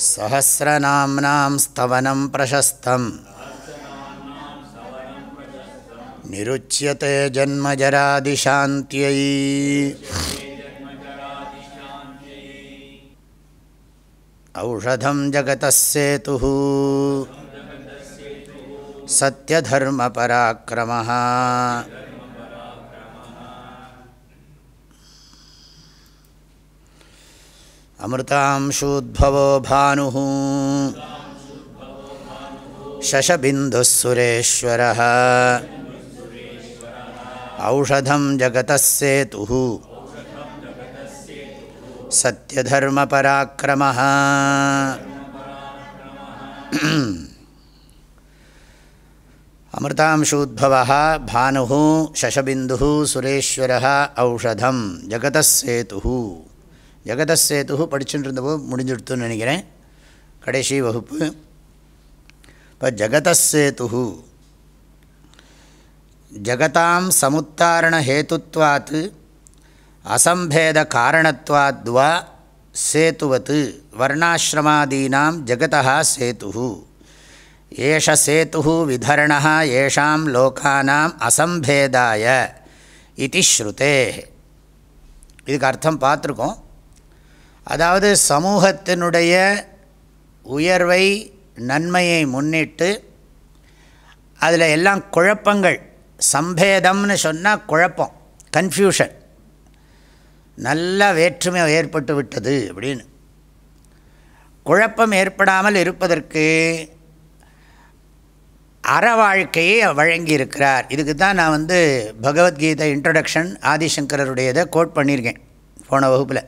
सहस्रनाम्नां स्तवनं प्रशस्तम्। निरुच्यते जन्मजरादिशान्त्यै औषधं जगतः सेतुः। सत्यधर्मपराक्रमः। अमृतांशूद्भवो भानुः शशबिन्दुः सुरेश्वरः औषधं जगतः सेतुः सत्यधर्मपराक्रमः அமிர்தாம்சூத்பவः भानुः शशबिन्दुः सुरेश्वरः औषधं जगतः सेतुः ஜெகதசேது படிச்சுட்டு இருந்தபோது முடிஞ்சுடுத்துன்னு நினைக்கிறேன். கடைசி வகுப்பு. இப்போ ஜெகதசேது ஜகதாம் சமுத்தாரண ஹேத்துவாத் அசம்பேத காரணத்வாத்வா சேத்துவத் வர்ணாசிரமாதீனாம் ஜகதா சேத்து ஏஷ சேத்து விதரண ஏஷாம் லோகானாம் அசம்பேதாய. இது ஸ்ருதே இதுக்கு அர்த்தம் பார்த்துருக்கோம். அதாவது சமூகத்தினுடைய உயர்வை நன்மையை முன்னிட்டு அதில் எல்லாம் குழப்பங்கள் சம்பேதம்னு சொன்னால் குழப்பம் கன்ஃபியூஷன் நல்ல வேற்றுமை ஏற்பட்டு விட்டது அப்படின்னு. குழப்பம் ஏற்படாமல் இருப்பதற்கு அற வாழ்க்கையை வழங்கியிருக்கிறார் இதுக்கு தான் நான் வந்து பகவத்கீதை இன்ட்ரடக்ஷன் ஆதிசங்கரருடையதை கோட் பண்ணியிருக்கேன் போன வகுப்பில்.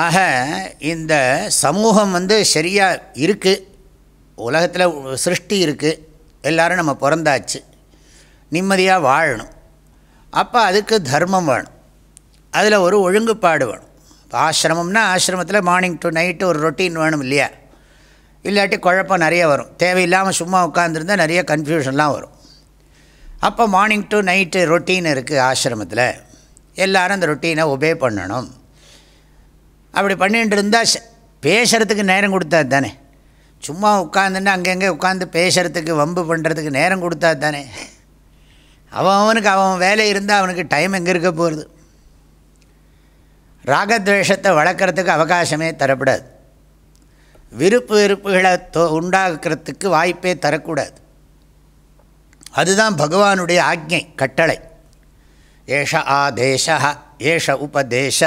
ஆக இந்த சமூகம் வந்து சரியாக இருக்குது உலகத்தில் சிருஷ்டி இருக்குது எல்லோரும் நம்ம பிறந்தாச்சு. நிம்மதியாக வாழணும். அப்போ அதுக்கு தர்மம் வேணும். அதில் ஒரு ஒழுங்குப்பாடு வேணும். இப்போ ஆசிரமம்னா ஆசிரமத்தில் மார்னிங் டு நைட்டு ஒரு ரொட்டீன் வேணும் இல்லையா? இல்லாட்டி குழப்பம் நிறைய வரும். தேவையில்லாமல் சும்மா உட்காந்துருந்தால் நிறைய கன்ஃபியூஷன்லாம் வரும். அப்போ மார்னிங் டு நைட்டு ரொட்டீன் இருக்குது ஆசிரமத்தில். எல்லோரும் அந்த ரொட்டீனை ஒபே பண்ணணும். அப்படி பண்ணிகிட்டு இருந்தால் பேசுகிறதுக்கு நேரம் கொடுத்தா தானே. சும்மா உட்காந்துன்னு அங்கங்கே உட்காந்து பேசுகிறதுக்கு வம்பு பண்ணுறதுக்கு நேரம் கொடுத்தா தானே. அவன் அவனுக்கு அவன் வேலை இருந்தால் அவனுக்கு டைம் எங்கே இருக்க போகிறது ராகத்வேஷத்தை வளர்க்குறதுக்கு அவகாசமே தரப்படாது. விருப்பு வெறுப்புகளை தோ உண்டாக்குறதுக்கு வாய்ப்பே தரக்கூடாது. அதுதான் பகவானுடைய ஆக்ஞை கட்டளை. ஏஷ ஆதேச ஏஷ உபதேச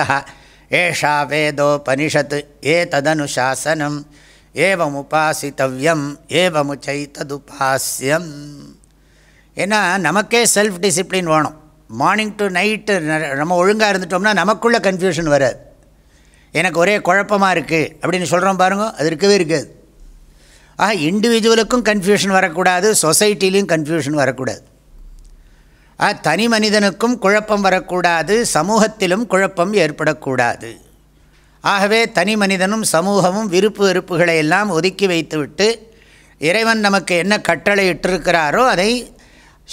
ஏஷா வேதோபனிஷத் ஏ ததனுசாசனம் ஏவம் உபாசித்தவ்யம் ஏவமுச்சைத்ததுபாசியம் ஏன்னா நமக்கே செல்ஃப் டிசிப்ளின் வேணும் மார்னிங் டு நைட்டு நம்ம ஒழுங்காக இருந்துட்டோம்னா நமக்குள்ளே கன்ஃபியூஷன் வராது. எனக்கு ஒரே குழப்பமாக இருக்குது அப்படின்னு சொல்கிறோம் பாருங்க அது இருக்கவே இருக்காது. ஆக இண்டிவிஜுவலுக்கும் கன்ஃபியூஷன் வரக்கூடாது சொசைட்டிலையும் கன்ஃபியூஷன் வரக்கூடாது. தனி மனிதனுக்கும் குழப்பம் வரக்கூடாது சமூகத்திலும் குழப்பம் ஏற்படக்கூடாது. ஆகவே தனி மனிதனும் சமூகமும் விருப்பு வெறுப்புகளை எல்லாம் ஒதுக்கி வைத்துவிட்டு இறைவன் நமக்கு என்ன கட்டளை இட்டிருக்கிறாரோ அதை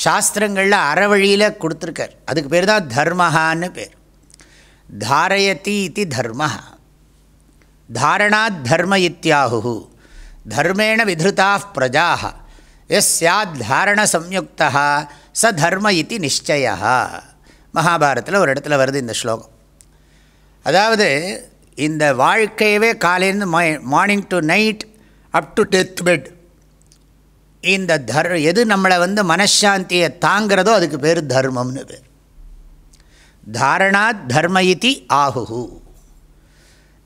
சாஸ்திரங்களில் அறவழியில் கொடுத்துருக்கார். அதுக்கு பேர் தான் தர்மஹான்னு பேர். தாரயதி இது தர்ம தாரணாத் தர்ம இத்தியாகு தர்மேண விதிருதா பிரஜா எஸ் சாத் தாரண சம்யுக்தா ச தர்ம இது நிச்சய மகாபாரத்தில் ஒரு இடத்துல வருது இந்த ஸ்லோகம். அதாவது இந்த வாழ்க்கையவே காலையிலேருந்து my morning to night up to death bed இந்த தர் எது நம்மளை வந்து மனசாந்தியை தாங்கிறதோ அதுக்கு பேர் தர்மம்னு பேர் தாரணாத் தர்ம இதி ஆகுஹு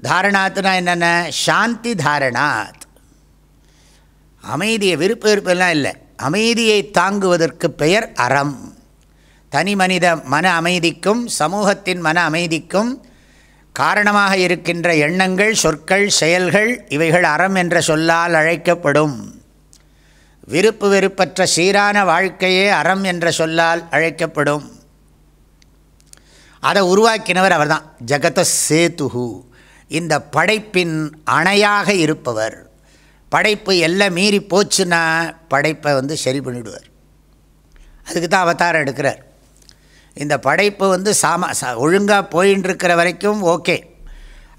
தாரணாத்னா என்னென்ன? சாந்தி தாரணாத். அமைதியை விருப்ப விருப்பெல்லாம் இல்லை. அமைதியை தாங்குவதற்கு பெயர் அறம். தனி மனித மன அமைதிக்கும் சமூகத்தின் மன அமைதிக்கும் காரணமாக இருக்கின்ற எண்ணங்கள் சொற்கள் செயல்கள் இவைகள் அறம் என்ற சொல்லால் அழைக்கப்படும். விருப்பு வெறுப்பற்ற சீரான வாழ்க்கையே அறம் என்ற சொல்லால் அழைக்கப்படும். அதை உருவாக்கினவர் அவர்தான் ஜகத சேத்துகு இந்த படைப்பின் அணையாக இருப்பவர். படைப்பு எல்லாம் மீறி போச்சுன்னா படைப்பை வந்து சரி பண்ணிவிடுவார் அதுக்கு தான் அவதாரம் எடுக்கிறார். இந்த படைப்பு வந்து சாம ச ஒழுங்காக போயின்னு இருக்கிற வரைக்கும் ஓகே.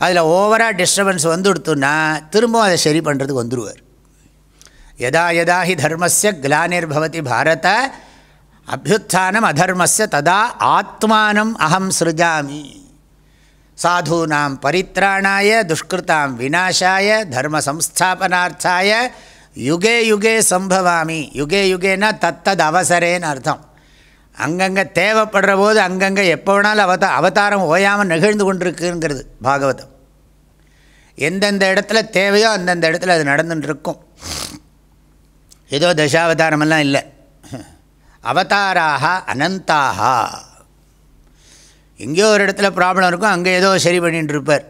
அதில் ஓவராக டிஸ்டர்பன்ஸ் வந்துடுத்துன்னா திரும்பவும் அதை சரி பண்ணுறதுக்கு வந்துடுவார் எதா எதா ஹி தர்மஸ்ய கிளானிர்பவதி பாரத அபியுத்தானம் அதர்மஸ்ய ததா ஆத்மானம் அகம் சிருஜாமி. சாதூனாம் பரித்ராணாய துஷ்கிருதாம் விநாசாய தர்ம சம்ஸ்தாபனார்த்தாய யுகே யுகே சம்பவாமி. யுகே யுகேனா தத்தது அவசரேன்னு அர்த்தம். அங்கங்கே தேவைப்படுற போது அங்கங்கே எப்போ வேணாலும் அவதா அவதாரம் ஓயாமல் நிகழ்ந்து கொண்டிருக்குங்கிறது பாகவதம். எந்தெந்த இடத்துல தேவையோ அந்தந்த இடத்துல அது நடந்துட்டுருக்கும் ஏதோ தசாவதாரமெல்லாம் இல்லை. அவதாராக அனந்தாக எங்கேயோ ஒரு இடத்துல ப்ராப்ளம் இருக்கும் அங்கே ஏதோ சரி பண்ணிட்டு இருப்பார்.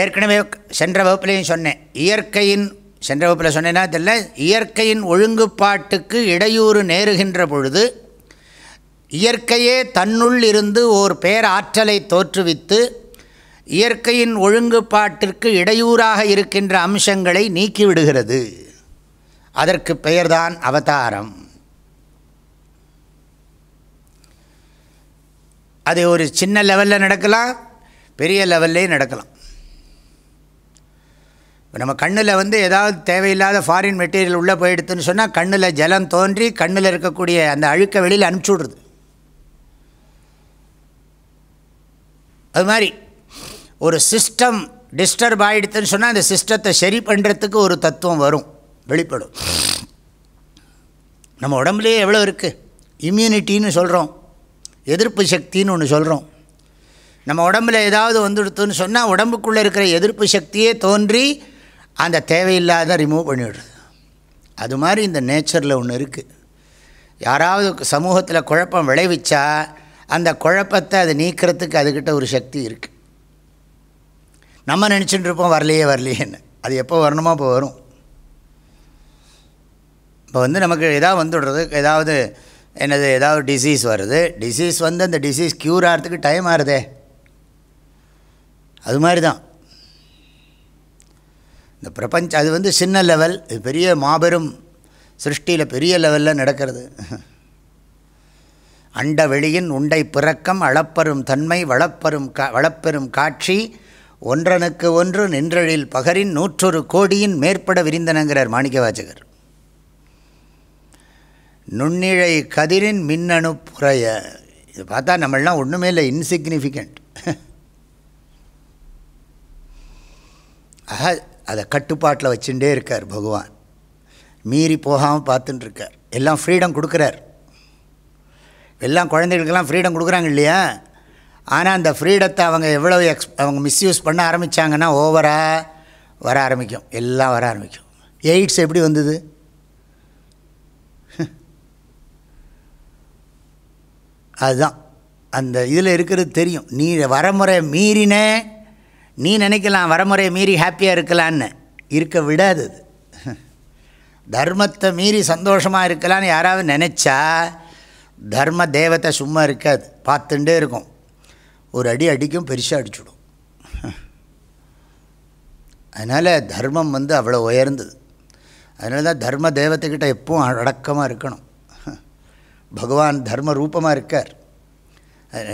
ஏற்கனவே சென்ற வகுப்புலையும் சொன்னேன். இயற்கையின் சென்ற வகுப்பில் சொன்னேன்னா தெரியல இயற்கையின் ஒழுங்குப்பாட்டுக்கு இடையூறு நேருகின்ற பொழுது இயற்கையே தன்னுள் இருந்து ஓர் பேராற்றலை தோற்றுவித்து இயற்கையின் ஒழுங்குபாட்டிற்கு இடையூறாக இருக்கின்ற அம்சங்களை நீக்கிவிடுகிறது. அதற்கு பெயர்தான் அவதாரம். அது ஒரு சின்ன லெவலில் நடக்கலாம் பெரிய லெவல்லையும் நடக்கலாம். இப்போ நம்ம கண்ணில் வந்து ஏதாவது தேவையில்லாத ஃபாரின் மெட்டீரியல் உள்ளே போயிடுதுன்னு சொன்னால் கண்ணில் ஜலம் தோன்றி கண்ணில் இருக்கக்கூடிய அந்த அழுக்க வெளியில் அனுப்பிச்சி விடுறது. அது மாதிரி ஒரு சிஸ்டம் டிஸ்டர்ப் ஆகிடுதுன்னு சொன்னால் அந்த சிஸ்டத்தை சரி பண்ணுறதுக்கு ஒரு தத்துவம் வரும் வெளிப்படும். நம்ம உடம்புலேயே எவ்வளோ இருக்குது இம்யூனிட்டின்னு சொல்கிறோம் எதிர்ப்பு சக்தின்னு ஒன்று சொல்கிறோம் நம்ம உடம்பில் ஏதாவது வந்துடுத்துன்னு சொன்னால் உடம்புக்குள்ளே இருக்கிற எதிர்ப்பு சக்தியே தோன்றி அந்த தேவையில்லாத ரிமூவ் பண்ணிவிடுறது அது மாதிரி இந்த நேச்சரில் ஒன்று இருக்குது யாராவது சமூகத்தில் குழப்பம் விளைவிச்சா அந்த குழப்பத்தை அது நீக்கிறதுக்கு அதுக்கிட்ட ஒரு சக்தி இருக்குது நம்ம நினச்சிட்டு இருப்போம் வரலையே வரலையேன்னு. அது எப்போ வரணுமோ அப்போ வரும். இப்போ வந்து நமக்கு எதாவது வந்துடுறது ஏதாவது என்னது ஏதாவது டிசீஸ் வருது. டிசீஸ் வந்து அந்த டிசீஸ் க்யூர் ஆகிறதுக்கு டைம் ஆகுதே அது மாதிரி தான் இந்த பிரபஞ்சம் அது வந்து சின்ன லெவல் இது பெரிய மாபெரும் சிருஷ்டியில் பெரிய லெவலில் நடக்கிறது. அண்ட வெளியின் உண்டை பிறக்கம் அளப்பெரும் தன்மை வளப்பெரும் கா வளப்பெரும் காட்சி ஒன்றனுக்கு ஒன்று நின்றழில் பகரின் நூற்றொரு கோடியின் மேற்பட விரிந்தனங்கிறார் மாணிக்கவாச்சகர். நுண்ணிழை கதிரின் மின்னணு புறைய இது பார்த்தா நம்மளாம் ஒன்றுமே இல்லை இன்சிக்னிஃபிகண்ட் ஆக அதை கட்டுப்பாட்டில் வச்சுட்டே இருக்கார் பகவான். மீறி போகாமல் பார்த்துட்டுருக்கார் எல்லாம் ஃப்ரீடம் கொடுக்குறார். எல்லாம் குழந்தைகளுக்கெல்லாம் ஃப்ரீடம் கொடுக்குறாங்க இல்லையா? ஆனால் அந்த ஃப்ரீடத்தை அவங்க எவ்வளோ எக்ஸ் அவங்க மிஸ்யூஸ் பண்ண ஆரம்பித்தாங்கன்னா ஓவராக வர ஆரம்பிக்கும். எல்லாம் வர ஆரம்பிக்கும். எய்ட்ஸ் எப்படி வந்தது? அதுதான். அந்த இதில் இருக்கிறது தெரியும். நீ வரமுறை மீறின நீ நினைக்கலாம் வரமுறையை மீறி ஹாப்பியாக இருக்கலான்னு. இருக்க விடாது அது. தர்மத்தை மீறி சந்தோஷமாக இருக்கலான்னு யாராவது நினச்சா தர்ம தேவத்தை சும்மா இருக்காது. பார்த்துட்டே இருக்கும். ஒரு அடி அடிக்கும் பெருசாக அடிச்சுடும். அதனால் தர்மம் வந்து அவ்வளோ உயர்ந்தது. அதனால தான் தர்ம தேவத்தைக்கிட்ட எப்பவும் அடக்கமாக இருக்கணும். பகவான் தர்ம ரூபமாக இருக்கார்.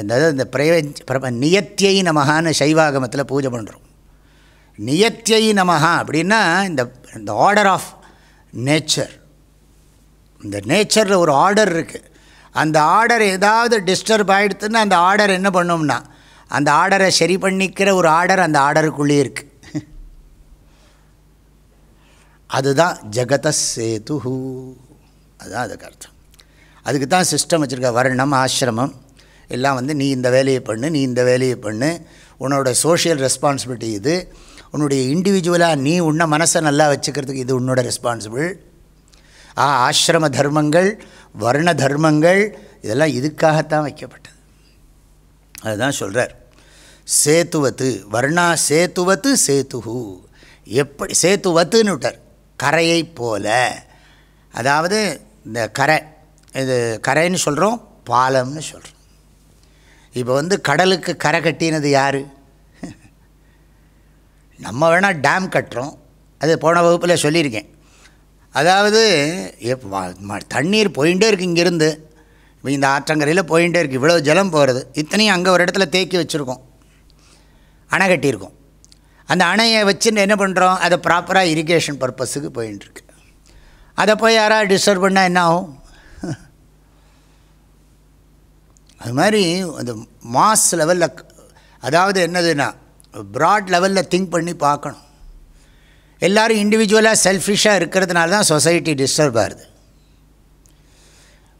அதாவது இந்த பிரபஞ்ச பிரப நியத்தியை நமகான்னு சைவாகமத்தில் பூஜை பண்ணுறோம் நியத்தியை நமகா அப்படின்னா இந்த இந்த ஆர்டர் ஆஃப் நேச்சர் இந்த நேச்சரில் ஒரு ஆர்டர் இருக்குது அந்த ஆர்டர் ஏதாவது டிஸ்டர்ப் ஆகிடுதுன்னா அந்த ஆர்டர் என்ன பண்ணோம்னா அந்த ஆர்டரை சரி பண்ணிக்கிற ஒரு ஆர்டர் அந்த ஆர்டருக்குள்ளேயே இருக்குது அதுதான் ஜெகத சேது அதுதான் அதுக்கு அர்த்தம். அதுக்கு தான் சிஸ்டம் வச்சுருக்க வர்ணம் ஆசிரமம். எல்லாம் வந்து நீ இந்த வேலையை பண்ணு நீ இந்த வேலையை பண்ணு. உன்னோட சோஷியல் ரெஸ்பான்சிபிலிட்டி இது. உன்னுடைய இண்டிவிஜுவலாக நீ உன்னை மனசை நல்லா வச்சுக்கிறதுக்கு இது உன்னோட ரெஸ்பான்சிபிள் ஆ ஆசிரம தர்மங்கள் வர்ண தர்மங்கள் இதெல்லாம் இதுக்காகத்தான் வைக்கப்பட்டது. அதுதான் சொல்கிறார் சேத்துவத்து வர்ணா சேத்துவத்து சேத்துஹு. எப்படி சேத்துவத்துன்னு விட்டார். கரையை போல. அதாவது இந்த கரை இது கரைன்னு சொல்கிறோம் பாலம்னு சொல்கிறோம் இப்போ வந்து கடலுக்கு கரை கட்டினது யார்? நம்ம வேணால் டேம் கட்டுறோம். அது போன வகுப்பில் சொல்லியிருக்கேன். அதாவது எப் வா- தண்ணீர் போயிட்டே இருக்குது இங்கேருந்து. இப்போ இந்த ஆற்றங்கரையில் போயிட்டே இருக்குது இவ்வளோ ஜலம் போகிறது இத்தனையும் அங்கே ஒரு இடத்துல தேக்கி வச்சுருக்கோம். அணை கட்டியிருக்கோம். அந்த அணையை வச்சுன்னு என்ன பண்ணுறோம் அதை ப்ராப்பராக இரிகேஷன் பர்பஸுக்கு போயின்ட்டுருக்கு. அதை போய் யாராவது டிஸ்டர்ப் பண்ணால் என்ன ஆகும்? அது மாதிரி அந்த மாஸ் லெவலில் அதாவது என்னதுன்னா ப்ராட் லெவலில் திங்க் பண்ணி பார்க்கணும். எல்லோரும் இண்டிவிஜுவலாக செல்ஃபிஷாக இருக்கிறதுனால தான் சொசைட்டி டிஸ்டர்ப் ஆகுது.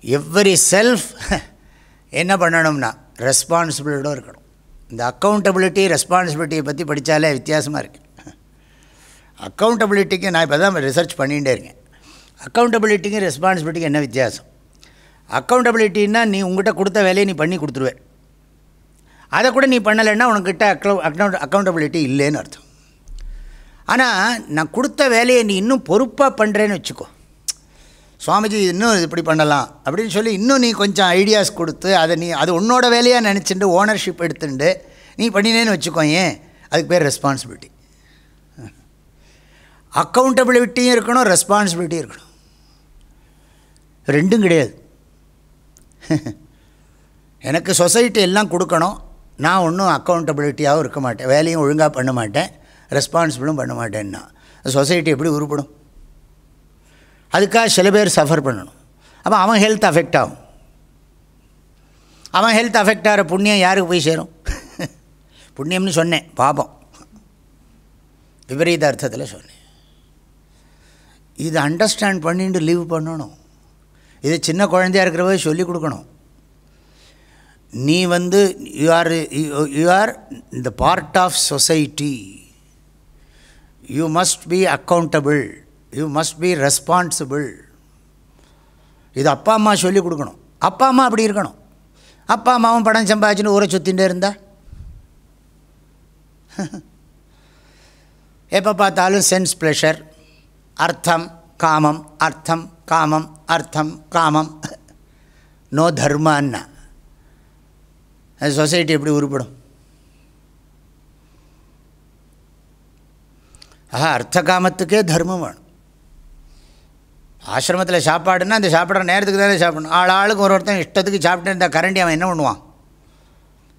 எவ்வரி செல்ஃப் என்ன பண்ணணும்னா ரெஸ்பான்சிபிலிட்டோடு இருக்கணும். இந்த அக்கௌண்டபிலிட்டி ரெஸ்பான்சிபிலிட்டியை பற்றி படித்தாலே வித்தியாசமாக இருக்குது அக்கௌண்டபிலிட்டிக்கு நான் இப்போ தான் ரிசர்ச் பண்ணிகிட்டே இருக்கேன் அக்கௌண்டபிலிட்டிக்கும் ரெஸ்பான்சிபிலிட்டிக்கு என்ன வித்தியாசம்? அக்கௌண்டபிலிட்டின்னா நீ உங்ககிட்ட கொடுத்த வேலையை நீ பண்ணி கொடுத்துருவேன் அதை கூட நீ பண்ணலைன்னா உனக்கிட்ட அக்கௌ அக்கௌண்ட் அக்கௌண்டபிலிட்டி இல்லைன்னு அர்த்தம். ஆனால் நான் கொடுத்த வேலையை நீ இன்னும் பொறுப்பாக பண்ணுறேன்னு வச்சுக்கோ. சுவாமிஜி இன்னும் இப்படி பண்ணலாம் அப்படின்னு சொல்லி இன்னும் நீ கொஞ்சம் ஐடியாஸ் கொடுத்து அதை நீ அது உன்னோட வேலையாக நினச்சிட்டு ஓனர்ஷிப் எடுத்துட்டு நீ பண்ணினேன்னு வச்சுக்கோ ஏன்? அதுக்கு பேர் ரெஸ்பான்சிபிலிட்டி அக்கௌண்டபிலிட்டியும் இருக்கணும் ரெஸ்பான்சிபிலிட்டியும் இருக்கணும். ரெண்டும் கிடையாது. எனக்கு சொசைட்டி எல்லாம் கொடுக்கணும். நான் ஒன்றும் அக்கௌண்டபிலிட்டியாகவும் இருக்க மாட்டேன். வேலையும் ஒழுங்காக பண்ண மாட்டேன். ரெஸ்பான்சிபிளும் பண்ண மாட்டேன்னா. சொசைட்டி எப்படி உருப்படும்? அதுக்காக சில பேர் சஃபர் பண்ணணும். அப்போ அவன் ஹெல்த் அஃபெக்ட் ஆகும். அவன் ஹெல்த் அஃபெக்ட் ஆகிற புண்ணியம் யாருக்கு போய் சேரும்? புண்ணியம்னு சொன்னேன். பாபம். விபரீத அர்த்தத்தில் சொன்னேன். இது அண்டர்ஸ்டாண்ட் பண்ணிட்டு லீவ் பண்ணணும். இது சின்ன குழந்தையாக இருக்கிறவங்க சொல்லிக் கொடுக்கணும். நீ வந்து யூ ஆர் யூ ஆர் இந்த part of society you must be accountable you must be responsible இது அப்பா அம்மா சொல்லிக் கொடுக்கணும். அப்பா அம்மா அப்படி இருக்கணும். அப்பா அம்மாவும் படம் சம்பாதிச்சுன்னு ஊரை சுற்றிகிட்டே இருந்தா? எப்போ பார்த்தாலும் சென்ஸ் ப்ளஷர் அர்த்தம் காமம் அர்த்தம் காமம். அர்த்தம் காமம் நோ தர்மான்னா அது சொசைட்டி எப்படி உருப்படும் ஆஹா அர்த்த காமத்துக்கே தர்மம் வேணும் ஆசிரமத்தில் சாப்பாடுன்னா அந்த சாப்பிட்ற நேரத்துக்கு தானே சாப்பிடணும் ஆள் ஆளுக்கு ஒரு ஒருத்தன் இஷ்டத்துக்கு சாப்பிட்டு இருந்தால் கரண்டி அவன் என்ன பண்ணுவான்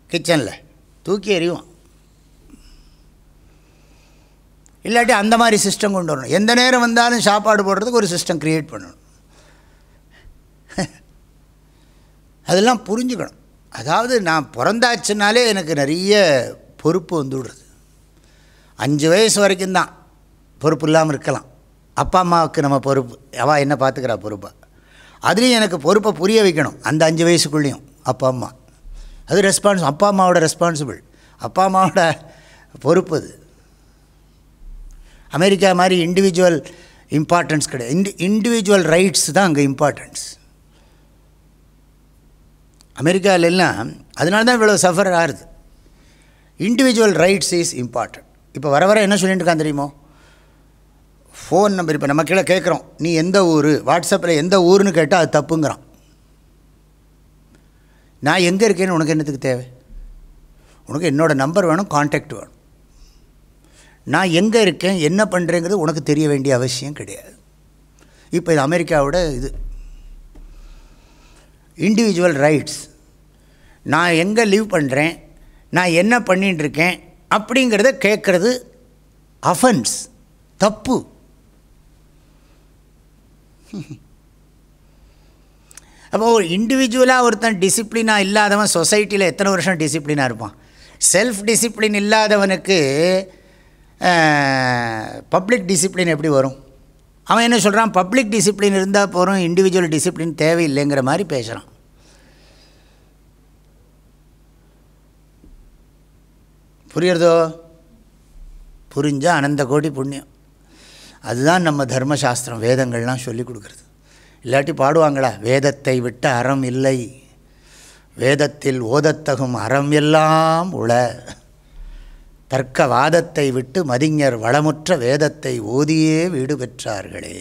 கிச்சனில் தூக்கி எறிவான் இல்லாட்டி அந்த மாதிரி சிஸ்டம் கொண்டு வரணும் எந்த நேரம் வந்தாலும் சாப்பாடு போடுறதுக்கு ஒரு சிஸ்டம் க்ரியேட் பண்ணணும் அதெல்லாம் புரிஞ்சுக்கணும். அதாவது நான் பிறந்தாச்சுனாலே எனக்கு நிறைய பொறுப்பு வந்து விடுறது. அஞ்சு வயசு வரைக்கும் தான் பொறுப்பு இல்லாமல் இருக்கலாம். அப்பா அம்மாவுக்கு நம்ம பொறுப்பு அவள் என்ன பார்த்துக்கிறா பொறுப்பை. அதுலேயும் எனக்கு பொறுப்பை புரிய வைக்கணும் அந்த அஞ்சு வயசுக்குள்ளேயும் அப்பா அம்மா. அது ரெஸ்பான்ஸ் அப்பா அம்மாவோட ரெஸ்பான்சிபிள் அப்பா அம்மாவோட பொறுப்பு அது. அமெரிக்கா மாதிரி இண்டிவிஜுவல் இம்பார்ட்டன்ஸ் கிடையாது. இண்டி இண்டிவிஜுவல் ரைட்ஸ் தான் அங்கே இம்பார்ட்டன்ஸ் அமெரிக்காவில் எல்லாம் அதனால தான் இவ்வளோ சஃபர் ஆகுது. இண்டிவிஜுவல் ரைட்ஸ் இஸ் இம்பார்ட்டன்ட் இப்போ வர வர என்ன சொல்லிட்டு இருக்கான் தெரியுமோ? ஃபோன் நம்பர் இப்போ நம்ம கீழே கேட்குறோம். நீ எந்த ஊர்? வாட்ஸ்அப்பில் எந்த ஊர்னு கேட்டால் அது தப்புங்கிறான். நான் எங்கே இருக்கேன்னு உனக்கு என்னத்துக்கு தேவை? உனக்கு என்னோடய நம்பர் வேணும் காண்டாக்ட் வேணும். நான் எங்கே இருக்கேன் என்ன பண்ணுறேங்கிறது உனக்கு தெரிய வேண்டிய அவசியம் கிடையாது. இப்போ இது அமெரிக்காவோட இது. இண்டிவிஜுவல் ரைட்ஸ் நான் எங்கே லீவ் பண்ணுறேன் நான் என்ன பண்ணிட்டுருக்கேன் அப்படிங்கிறத கேட்குறது அஃபென்ஸ் தப்பு. அப்போ ஒரு இண்டிவிஜுவலாக ஒருத்தன் டிசிப்ளினாக இல்லாதவன் சொசைட்டியில் எத்தனை வருஷம் டிசிப்ளினாக இருப்பான்? செல்ஃப் டிசிப்ளின் இல்லாதவனுக்கு பப்ளிக் டிசிப்ளின் எப்படி வரும்? அவன் என்ன சொல்கிறான் பப்ளிக் டிசிப்ளின் இருந்தால் போகிறோம் இண்டிவிஜுவல் டிசிப்ளின் தேவையில்லைங்கிற மாதிரி பேசுகிறான் புரியுறதோ? புரிஞ்சால் அனந்த கோடி புண்ணியம். அதுதான் நம்ம தர்மசாஸ்திரம் வேதங்கள்லாம் சொல்லி கொடுக்குறது. இல்லாட்டி பாடுவாங்களா? வேதத்தை விட்ட அறம் இல்லை. வேதத்தில் ஓதத்தகும் அறம் எல்லாம் உள. தர்க்கவாதத்தை விட்டு மதிஞர் வளமுற்ற வேதத்தை ஓதியே வீடு பெற்றார்களே.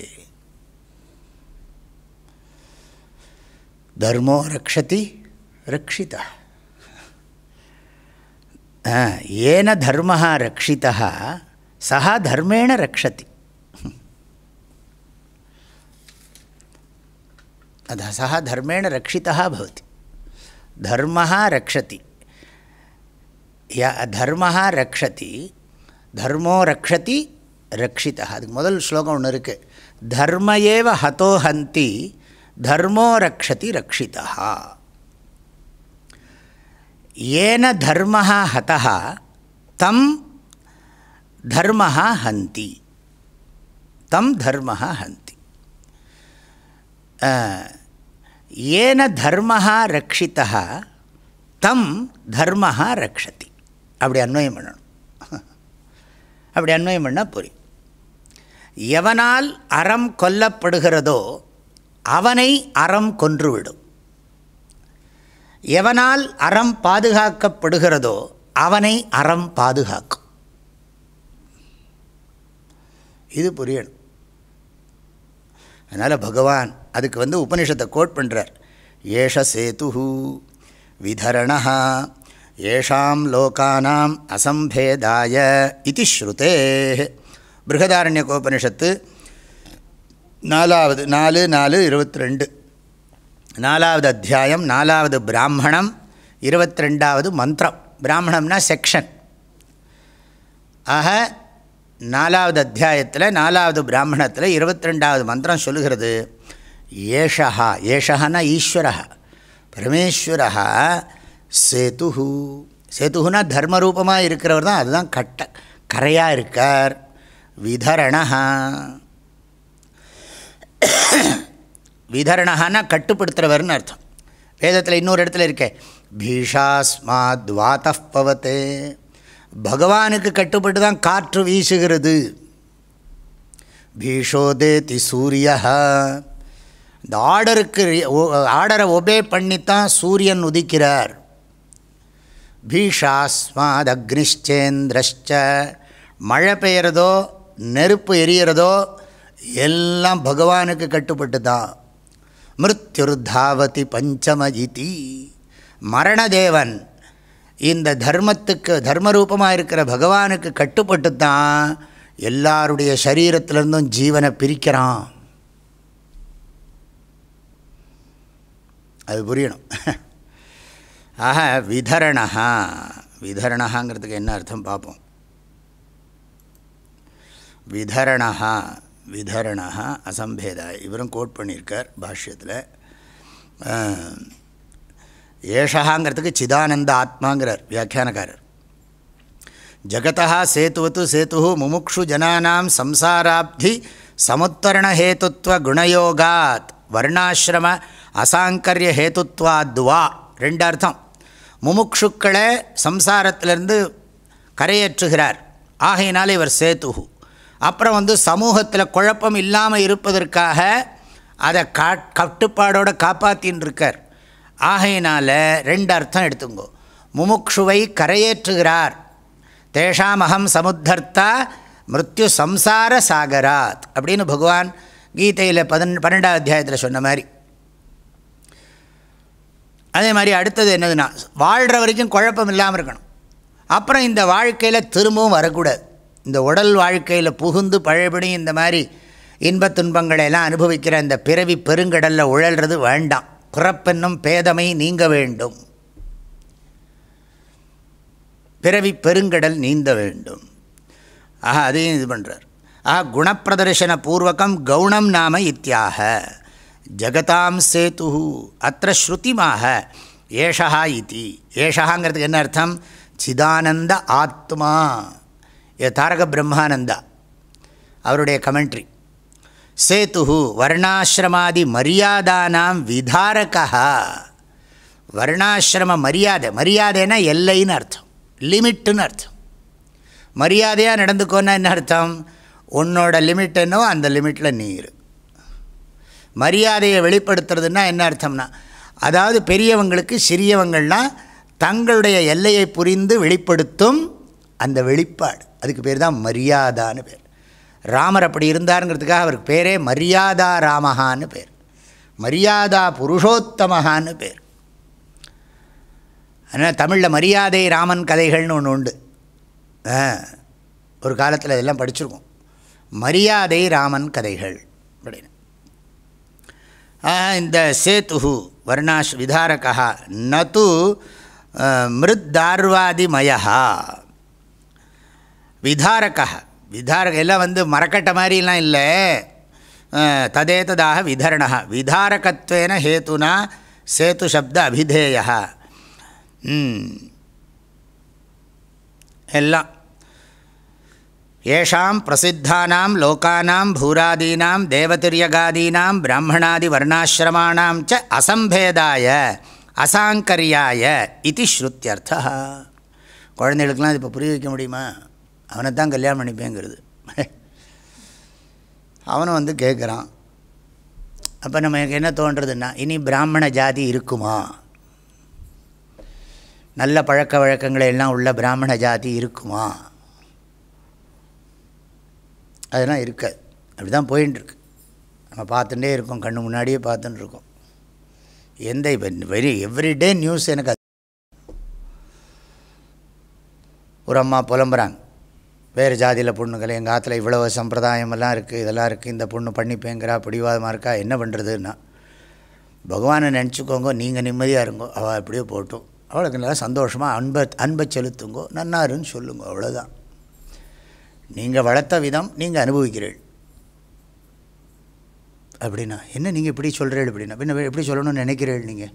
தர்மோ ரக்ஷதி ரக்ஷிதா. ஏன தர்ம ரக்ஷிதா சா தர்மேண ரக்ஷதி. அத சா தர்மேண ரக்ஷிதா பவதி. தர்ம ரக்ஷதி. ய தர்மः ரக்ஷதி தர்மோ ரக்ஷதி ரக்ஷிதா அதுக்கு முதல் ஸ்லோகம் ஒன்று இருக்குது தர்ம ஏவ ஹதோ ஹந்தி தர்மோ ரக்ஷதி ரக்ஷிதா ஏன தர்ம ஹதः தம் தர்ம ஹந்தி தம் தர்ம ஹந்தி ஏன தர்ம ரக்ஷிதா தம் தர்ம ரக்ஷதி அப்படி அன்வயம் பண்ணணும். அப்படி அன்வயம் பண்ணால் புரியும் எவனால் அறம் கொல்லப்படுகிறதோ அவனை அறம் கொன்றுவிடும். எவனால் அறம் பாதுகாக்கப்படுகிறதோ அவனை அறம் பாதுகாக்கும். இது புரியணும். அதனால் பகவான் அதுக்கு வந்து உபனிஷத்தை கோட் பண்ணுறார் ஏஷ சேது விதரணா ஏஷாம் லோகானாம் அசம்பேதாய இது ஸ்ருதே பிருகதாரண்ய கோபனிஷத்து நாலாவது நாலு நாலு இருபத்தி ரெண்டு நாலாவது அத்தியாயம் நாலாவது பிராமணம் இருபத்தி ரெண்டாவது மந்திரம் பிராமணம்னா செக்ஷன் ஆக நாலாவது அத்தியாயத்தில் நாலாவது பிராமணத்தில் இருபத்தி ரெண்டாவது மந்திரம் சொல்லுகிறது. ஏஷா ஏஷகனா ஈஸ்வர பரமேஸ்வர சேதுஹு. சேதுகுனா தர்மரூபமாக இருக்கிறவர் தான் அதுதான் கட்ட கரையாக இருக்கார். விதரணஹா. விதரணஹான்னா கட்டுப்படுத்துகிறவர்னு அர்த்தம். வேதத்தில் இன்னொரு இடத்துல இருக்கே பீஷாஸ்மாத் வாத்தப்பவத்தே பகவானுக்கு கட்டுப்பட்டு தான் காற்று வீசுகிறது. பீஷோதேதி சூரிய இந்த ஆர்டருக்கு ஆர்டரை ஒபே பண்ணித்தான் சூரியன் உதிக்கிறார். பீஷாஸ்மாதக்னிச்சேந்திரஷ்ச மழை பெய்கிறதோ நெருப்பு எரியறதோ எல்லாம் பகவானுக்கு கட்டுப்பட்டு தான் மிருத்யுர்தாவதி பஞ்சமஜிதி. மரணதேவன் இந்த தர்மத்துக்கு தர்மரூபமாக இருக்கிற பகவானுக்கு கட்டுப்பட்டு தான் எல்லாருடைய சரீரத்திலிருந்தும் ஜீவனை பிரிக்கிறான். அது புரியணும். ஆக விதரணா விதரணாங்கிறதுக்கு என்ன அர்த்தம் பார்ப்போம் விதரணா விதரணா அசம்பேதா. இவரும் கோட் பண்ணியிருக்கார் பாஷ்யத்தில். ஏஷகாங்கிறதுக்கு சிதானந்த ஆத்மாங்கிறார் வியாக்கியானக்காரர். ஜகதா சேத்துவத்து சேத்து முமுக்ஷு ஜனானாம் சம்சாராப்தி சமுத்தரணஹேத்துவ குணயோகாத். வர்ணாசிரம அசாங்கரிய ஹேத்துவாத்வா ரெண்டு அர்த்தம். முமுக்ஷுக்களை சம்சாரத்திலிருந்து கரையேற்றுகிறார். ஆகையினால் இவர் சேத்துகு அப்புறம் வந்து சமூகத்தில் குழப்பம் இல்லாமல் இருப்பதற்காக அதை கா கட்டுப்பாடோடு காப்பாற்றின்னு இருக்கார் ஆகையினால் ரெண்டு அர்த்தம் எடுத்துங்கோ. முமுக்ஷுவை கரையேற்றுகிறார். தேஷாம் அகம் சமுத்தர்த்தா மிருத்யு சம்சார சாகராத் அப்படின்னு பகவான் கீதையில் பதன் பன்னெண்டாவது அத்தியாயத்தில் சொன்ன மாதிரி அதே மாதிரி அடுத்தது என்னதுன்னா வாழ்கிற வரைக்கும் குழப்பம் இல்லாமல் இருக்கணும். அப்புறம் இந்த வாழ்க்கையில் திரும்பவும் வரக்கூடாது. இந்த உடல் வாழ்க்கையில் புகுந்து பழையபடி இந்த மாதிரி இன்பத் துன்பங்களை எல்லாம் அனுபவிக்கிற இந்த பிறவி பெருங்கடலில் உழல்றது வேண்டாம். பிறப்பென்னும் பேதமை நீங்க வேண்டும். பிறவி பெருங்கடல் நீந்த வேண்டும். ஆஹா அதையும் இது பண்ணுறார் ஆஹா குணப்பிரதர்ஷன பூர்வகம் கவுனம் நாம இத்தியாக. ஜகதாம் சேத்து அத்த ஸ்ருதிமாக ஏஷா இது. ஏஷாங்கிறதுக்கு என்ன அர்த்தம்? சிதானந்த ஆத்மா. தாரக பிரம்மானந்தா. அவருடைய கமெண்ட்ரி சேத்து வர்ணாசிரமாதி மரியாதானாம் விதாரகா வர்ணாசிரம மரியாதை. மரியாதைன்னா எல்லைன்னு அர்த்தம். லிமிட்டுன்னு அர்த்தம். மரியாதையாக நடந்துக்கோன்னா என்ன அர்த்தம்? உன்னோட லிமிட் என்னவோ அந்த லிமிட்டில் நீர். மரியாதையை வெளிப்படுத்துறதுன்னா என்ன அர்த்தம்னா அதாவது பெரியவங்களுக்கு சிறியவங்கள்லாம் தங்களுடைய எல்லையை புரிந்து வெளிப்படுத்தும் அந்த வெளிப்பாடு. அதுக்கு பேர் தான் மரியாதான்னு பேர். ராமர் அப்படி இருந்தாருங்கிறதுக்காக அவருக்கு பேரே மரியாதா ராமஹான்னு பேர். மரியாதா புருஷோத்தமஹான்னு பேர். அதனால் தமிழில் மரியாதை ராமன் கதைகள்னு ஒன்று உண்டு. ஒரு காலத்தில் இதெல்லாம் படிச்சிருக்கோம். மரியாதை ராமன் கதைகள் அப்படின்னு. இந்த சேத்து வர்ணாஷ் விதாரகா நது மிருத்தார்வாதிமயா விதாரகா விதாரக எல்லாம் வந்து மறக்கட்ட மாதிரிலாம் இல்லை. ததேததாக விதரணா விதாரகத்வேன ஹேத்துனா சேத்து சப்த அபிதேய எல்லாம். ஏஷாம் பிரசித்தானாம் லோகானாம் பூராதீனாம் தேவதிரியகாதீனாம் பிராமணாதி வர்ணாசிரமாணாம் ச அசம்பேதாய அசாங்கரியாய இது ஸ்ருத்தியர்த்தா குழந்தைகளுக்கெல்லாம் இப்போ புரிய வைக்க முடியுமா? அவனை தான் கல்யாணம் பண்ணிப்பேங்கிறது. அவனும் வந்து கேட்குறான் அப்போ நமக்கு என்ன தோன்றதுன்னா இனி பிராமண ஜாதி இருக்குமா? நல்ல பழக்க வழக்கங்களை எல்லாம் உள்ள பிராமண ஜாதி இருக்குமா? அதெல்லாம் இருக்காது. அப்படி தான் போயின்ட்டுருக்கு நம்ம பார்த்துட்டே இருக்கோம். கண்ணு முன்னாடியே பார்த்துட்டுருக்கோம் எந்த இப்போ வெரி எவ்ரிடே நியூஸ் எனக்கு அது. ஒரு அம்மா புலம்புறாங்க. வேறு ஜாதியில் பொண்ணுங்களை எங்கள் ஆற்றுல இவ்வளவு சம்பிரதாயமெல்லாம் இருக்குது இதெல்லாம் இருக்குது இந்த பொண்ணு பண்ணிப்பேங்கிறா பிடிவாதமாக இருக்கா என்ன பண்ணுறதுன்னா பகவானை நினச்சிக்கோங்க நீங்கள் நிம்மதியாக இருங்கோ அவள் எப்படியோ போட்டும். அவளுக்கு நல்லா சந்தோஷமாக அன்பை அன்பை செலுத்துங்கோ நன்னாருன்னு சொல்லுங்க அவ்வளோதான் நீங்கள் வளர்த்த விதம் நீங்கள் அனுபவிக்கிறீள் அப்படின்னா என்ன நீங்கள் இப்படி சொல்கிறீள் அப்படின்னா பின்ன எப்படி சொல்லணும்னு நினைக்கிறீள் நீங்கள்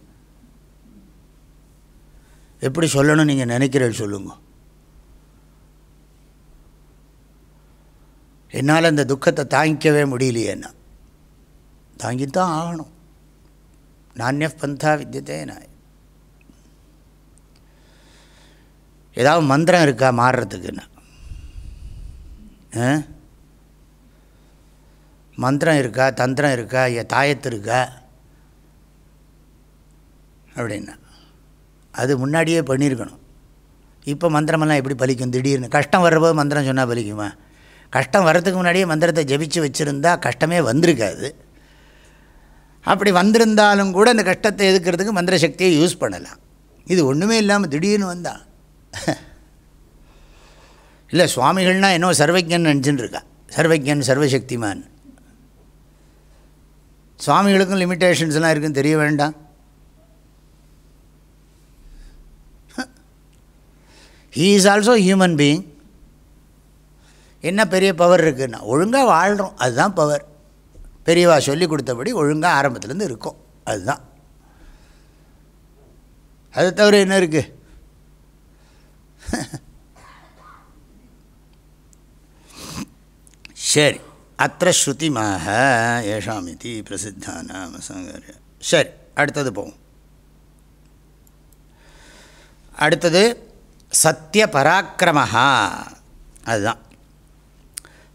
எப்படி சொல்லணும்னு நீங்கள் நினைக்கிறீள் சொல்லுங்க. என்னால் அந்த துக்கத்தை தாங்கிக்கவே முடியலையேன்னா தாங்கித்தான் ஆகணும். நானிய பந்தா வித்தியதே நான் ஏதாவது மந்திரம் இருக்கா மாறுறதுக்குன்னா? மந்திரம் இருக்கா? தந்திரம் இருக்கா? ஏ தாயத்து இருக்கா? அப்படின்னா. அது முன்னாடியே பண்ணியிருக்கணும். இப்போ மந்திரமெல்லாம் எப்படி பலிக்கும்? திடீர்னு. கஷ்டம் வர்றபோது மந்திரம் சொன்னால் பலிக்குமா? கஷ்டம் வர்றதுக்கு முன்னாடியே மந்திரத்தை ஜபிச்சு வச்சுருந்தா கஷ்டமே வந்திருக்காது. அப்படி வந்திருந்தாலும் கூட அந்த கஷ்டத்தை எதுக்கிறதுக்கு மந்திர சக்தியை யூஸ் பண்ணலாம். இது ஒன்றுமே இல்லாமல் திடீர்னு வந்தான் இல்லை சுவாமிகள்னால் என்னோ சர்வஜன் நினச்சின்னு இருக்கா சர்வஜன் சர்வசக்திமான். சுவாமிகளுக்கும் லிமிட்டேஷன்ஸ்லாம் இருக்குன்னு தெரிய வேண்டாம். He. Is also human being என்ன பெரிய பவர் இருக்குதுன்னா ஒழுங்காக வாழ்கிறோம் அதுதான் பவர் பெரியவா சொல்லி கொடுத்தபடி ஒழுங்காக ஆரம்பத்துலேருந்து இருக்கும். அதுதான். அது தவிர என்ன இருக்குது சரி அத்த ஸ்ருதிமாக ஏஷாம் இது பிரசித்தானாம் சங்கர சரி அடுத்தது போவோம் அடுத்தது சத்திய பராக்கிரமஹா அதுதான்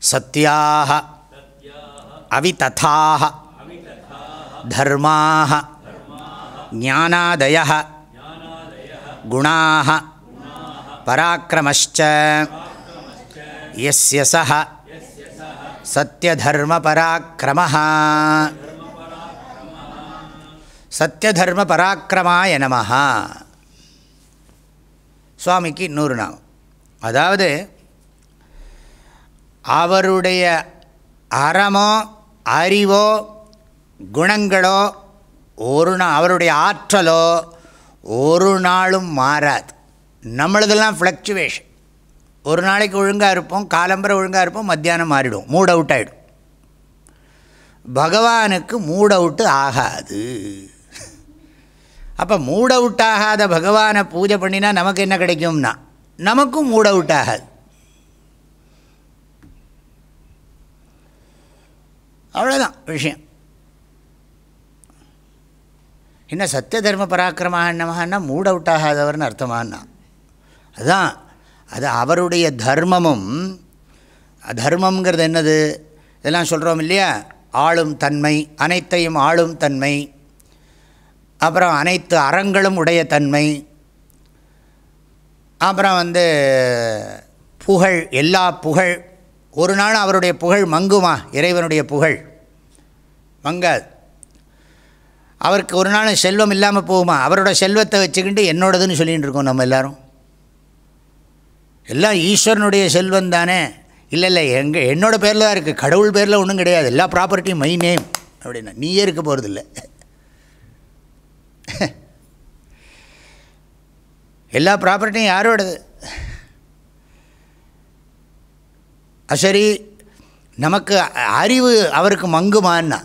சத்தியாக அவிததாக தர்மாக ஞானாதய குணாக பராக்கிரமச்ச எஸ்ய சஹ சத்யதர்மபராக்கிரமः சத்யதர்மபராக்கிரமாய நமः சுவாமிக்கு இன்னொரு நாமம் அதாவது அவருடைய அறமோ அறிவோ குணங்களோ ஒரு நாள் அவருடைய ஆற்றலோ ஒரு நாளும் மாறாது. நம்மளதெல்லாம் ஃப்ளக்சுவேஷன் ஒரு நாளைக்கு ஒழுங்காக இருப்போம் காலம்பரை ஒழுங்காக இருப்போம் மத்தியானம் மாறிடும் மூட் அவுட் ஆகிடும் பகவானுக்கு மூட் அவுட்டு ஆகாது. அப்போ மூட் அவுட் ஆகாத பகவானை பூஜை பண்ணினா நமக்கு என்ன கிடைக்கும்னா நமக்கும் மூட் அவுட் ஆகாது. அவ்வளோதான் விஷயம். என்ன சத்திய தர்ம பராக்கிரமாக மூட் அவுட் ஆகாதவர்னு அர்த்தமானா அதுதான் அது அவருடைய தர்மமும் தர்மங்கிறது என்னது இதெல்லாம் சொல்கிறோம் இல்லையா? ஆளும் தன்மை அனைத்தையும் ஆளும் தன்மை. அப்புறம் அனைத்து அறங்களும் உடைய தன்மை. அப்புறம் வந்து புகழ் எல்லா புகழ். ஒரு நாள் அவருடைய புகழ் மங்குமா? இறைவனுடைய புகழ். மங்காது. அவருக்கு ஒரு நாள் செல்வம் இல்லாமல் போகுமா? அவரோட செல்வத்தை வச்சுக்கிட்டு என்னோடதுன்னு சொல்லிகிட்டு இருக்கோம் நம்ம எல்லோரும். எல்லாம் ஈஸ்வரனுடைய செல்வம் தானே. இல்லை இல்லை எங்கள் என்னோடய பேரில் தான் இருக்குது கடவுள் பேரில் ஒன்றும் கிடையாது. எல்லா ப்ராப்பர்ட்டியும் மை நேம் அப்படின்னா நீயே இருக்க போகிறதில்ல எல்லா ப்ராப்பர்ட்டியும் யாரோடது? சரி நமக்கு அறிவு அவருக்கு மங்குமான்னா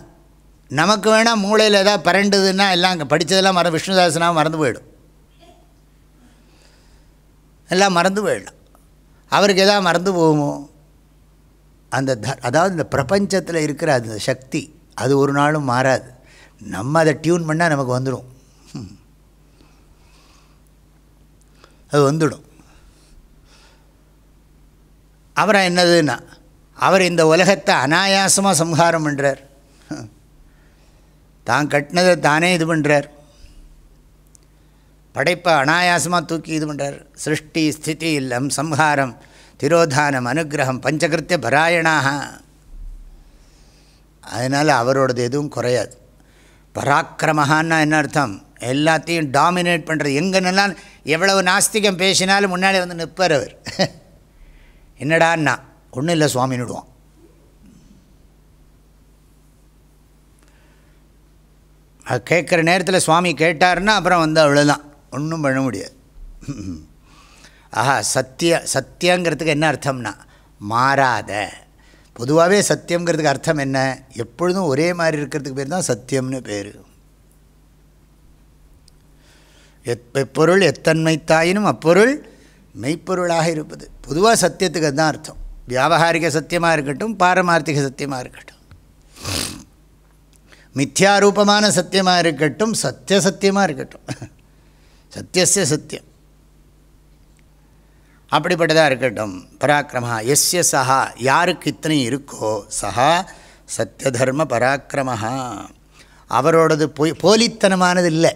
நமக்கு வேணால் மூளையில் ஏதாவது பரண்டுதுன்னா எல்லாம் அங்கே படித்ததெல்லாம் மற விஷ்ணுதாசனாக மறந்து போயிடும். எல்லாம் மறந்து போயிடலாம். அவருக்கு எதாவது மறந்து போகுமோ? அந்த த அதாவது இந்த பிரபஞ்சத்தில் இருக்கிற அந்த சக்தி அது ஒரு நாளும் மாறாது. நம்ம அதை டியூன் பண்ணால் நமக்கு வந்துடும் அது வந்துடும். அப்புறம் என்னதுன்னா அவர் இந்த உலகத்தை அனாயாசமாக சம்ஹாரம் பண்ணுறார் தான் கட்டினதை தானே இது பண்ணுறார் படைப்பை அனாயாசமாக தூக்கி இது பண்ணுறார் சிருஷ்டி ஸ்திதி இல்லம் சம்ஹாரம் திரோதானம் அனுகிரகம் பஞ்சகிருத்திய பராயணாக அதனால் அவரோடது எதுவும் குறையாது. பராக்கிரமஹான்னா என்ன அர்த்தம்? எல்லாத்தையும் டாமினேட் பண்ணுறது எங்கன்னெல்லாம் எவ்வளவு நாஸ்திகம் பேசினாலும் முன்னாடி வந்து நிற்பார் அவர். என்னடான்னா ஒன்றும் இல்லை சுவாமின்னுடுவான் அது கேட்குற நேரத்தில் சுவாமி கேட்டார்னா அப்புறம் வந்து அவ்வளோதான் ஒன்றும் பண்ண முடியாது. ஆஹா சத்திய சத்தியங்கிறதுக்கு என்ன அர்த்தம்னா மாறாத. பொதுவாகவே சத்தியங்கிறதுக்கு அர்த்தம் என்ன? எப்பொழுதும் ஒரே மாதிரி இருக்கிறதுக்கு பேர் தான் சத்தியம்னு பேர். எத் எப்பொருள் எத்தன்மை தாயினும் அப்பொருள் மெய்ப்பொருளாக இருப்பது. பொதுவாக சத்தியத்துக்கு அதுதான் அர்த்தம். வியாபகாரிக சத்தியமாக இருக்கட்டும் பாரமார்த்திக சத்தியமாக இருக்கட்டும். மித்யாரூபமான சத்தியமாக இருக்கட்டும் சத்திய சத்தியமாக இருக்கட்டும். சத்தியசிய சத்தியம். அப்படிப்பட்டதாக இருக்கட்டும். பராக்கிரமா எஸ்ய சஹா. யாருக்கு இத்தனை இருக்கோ சஹா சத்திய தர்ம பராக்கிரமஹா. அவரோடது பொய் போலித்தனமானது இல்லை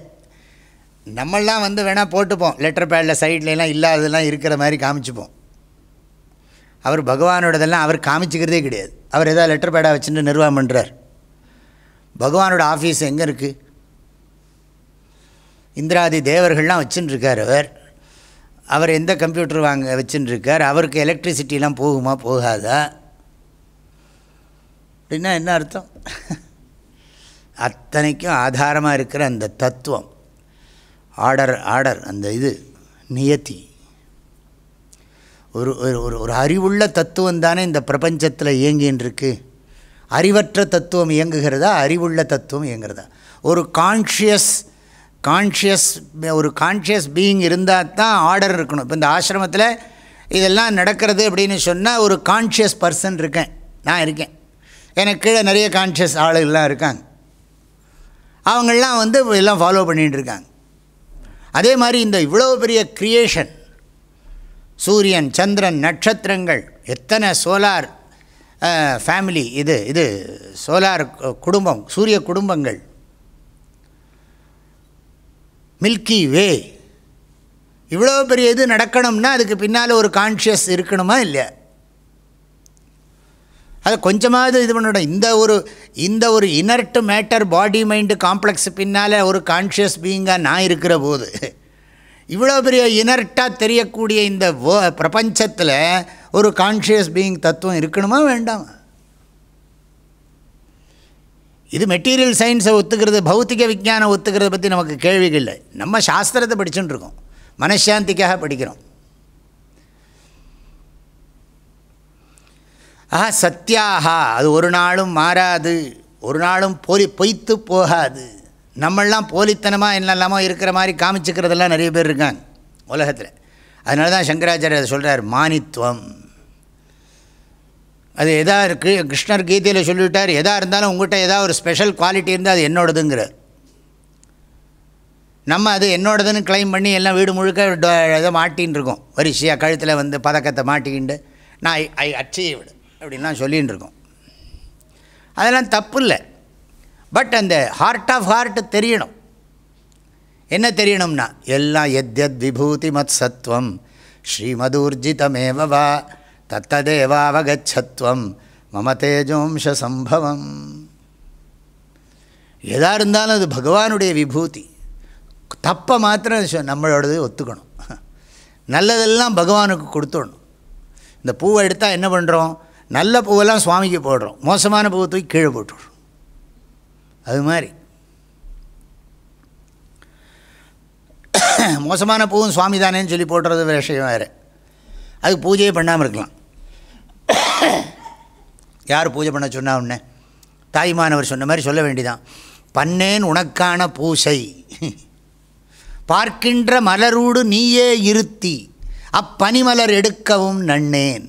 நம்மளாம் வந்து வேணால் போட்டுப்போம். லெட்டர் பேடில் சைட்லலாம் இல்லாததெல்லாம் இருக்கிற மாதிரி காமிச்சுப்போம். அவர் பகவானோடதெல்லாம் அவர் காமிச்சிக்கிறதே கிடையாது. அவர் ஏதாவது லெட்டர் பேடாக வச்சுட்டு நிர்வாகம் பண்ணுறார் பகவானோட ஆஃபீஸ் எங்கே இருக்குது இந்திராதி தேவர்கள்லாம் வச்சுட்டுருக்கார் அவர். அவர் எந்த கம்ப்யூட்டர் வாங்க வச்சுட்டுருக்கார் அவருக்கு எலக்ட்ரிசிட்டிலாம் போகுமா போகாதா? அப்படின்னா என்ன அர்த்தம்? அத்தனைக்கும் ஆதாரமாக இருக்கிற அந்த தத்துவம். ஆர்டர் ஆர்டர் அந்த இது நியத்தி. ஒரு ஒரு ஒரு அறிவுள்ள தத்துவம் தானே இந்த பிரபஞ்சத்தில் இயங்கின்னு இருக்கு அறிவற்ற தத்துவம் இயங்குகிறதா? அறிவுள்ள தத்துவம் இயங்குகிறதா ஒரு கான்ஷியஸ் கான்ஷியஸ் ஒரு கான்ஷியஸ் பீயிங் இருந்தால் தான் ஆர்டர் இருக்கணும். இப்போ இந்த ஆசிரமத்தில் இதெல்லாம் நடக்கிறது அப்படின்னு சொன்னால் ஒரு கான்ஷியஸ் பர்சன் இருக்கேன். நான் இருக்கேன். எனக்கு கீழே நிறைய கான்ஷியஸ் ஆளுகள்லாம் இருக்காங்க. அவங்களாம் வந்து எல்லாம் ஃபாலோ பண்ணிகிட்டு இருக்காங்க. அதே மாதிரி இந்த இவ்வளோ பெரிய க்ரியேஷன் சூரியன் சந்திரன் நட்சத்திரங்கள் எத்தனை சோலார் ஃபேமிலி இது இது சோலார் குடும்பம் சூரிய குடும்பங்கள் மில்கி வே இவ்வளோ பெரிய இது நடக்கணும்னா அதுக்கு பின்னால் ஒரு கான்ஷியஸ் இருக்கணுமா இல்லையா? அது கொஞ்சமாவது இது பண்ணணும். இந்த ஒரு இந்த ஒரு inert matter body mind complex பின்னால் ஒரு கான்ஷியஸ் பீயிங்காக நான் இருக்கிற போது இவ்வளோ பெரிய இனர்ட்டாக தெரியக்கூடிய இந்த பிரபஞ்சத்தில் ஒரு கான்ஷியஸ் பீயிங் தத்துவம் இருக்கணுமா வேண்டாமா? இது மெட்டீரியல் சயின்ஸை ஒத்துக்கிறது பௌத்திக விஞ்ஞானம் ஒத்துக்கிறத பற்றி நமக்கு கேள்விகள் இல்லை. நம்ம சாஸ்திரத்தை படிச்சுட்டுருக்கோம் மனசாந்திக்காக படிக்கிறோம். ஆஹா சத்தியாகா அது ஒரு நாளும் மாறாது. ஒரு நாளும் போலி பொய்த்து போகாது. நம்மளாம் போலித்தனமாக என்னெல்லாமோ இருக்கிற மாதிரி காமிச்சுக்கிறதெல்லாம் நிறைய பேர் இருக்காங்க உலகத்தில். அதனால தான் சங்கராச்சாரியர் சொல்கிறார் மானித்துவம் அது எதா இருக்குது கிருஷ்ணர் கீதையில் சொல்லிவிட்டார் எதாக இருந்தாலும் உங்கள்கிட்ட ஏதாவது ஒரு ஸ்பெஷல் குவாலிட்டி இருந்தால் அது என்னோடதுங்கிறார் நம்ம அது என்னோடதுன்னு கிளைம் பண்ணி எல்லாம் வீடு முழுக்க இதை மாட்டின்னு இருக்கோம். வரிசையாக கழுத்தில் வந்து பதக்கத்தை மாட்டிக்கிண்டு நான் ஐ ஐ விடு அப்படின்லாம் சொல்லின்னு இருக்கோம். அதெல்லாம் தப்பு இல்லை பட் அந்த ஹார்ட் ஆஃப் ஹார்ட் தெரியணும். என்ன தெரியணும்னா எல்லாம் எத் எத் விபூதி மத் சத்வம் ஸ்ரீமதூர்ஜிதமேவா வா. தத்ததேவாவகச்சத்வம் மம தேஜோம்ச சம்பவம் எதாக இருந்தாலும் அது பகவானுடைய விபூதி. தப்பை மாத்திரம் நம்மளோடது ஒத்துக்கணும். நல்லதெல்லாம் பகவானுக்கு கொடுத்துடணும். இந்த பூவை எடுத்தால் என்ன பண்ணுறோம் நல்ல பூவெல்லாம் சுவாமிக்கு போடுறோம். மோசமான பூவை தூக்கி கீழே போட்டுடுறோம். அது மாதிரி. மோசமான பூவும் சுவாமி தானேன்னு சொல்லி போடுறது விஷயம் வேறு. அதுக்கு பூஜையே பண்ணாமல் இருக்கலாம். யார் பூஜை பண்ண சொன்னா உடனே தாய்மானவர் சொன்ன மாதிரி சொல்ல வேண்டிதான். பண்ணேன் உனக்கான பூசை. பார்க்கின்ற மலரூடு நீயே இருத்தி அப்பனிமலர் எடுக்கவும் நன்னேன்.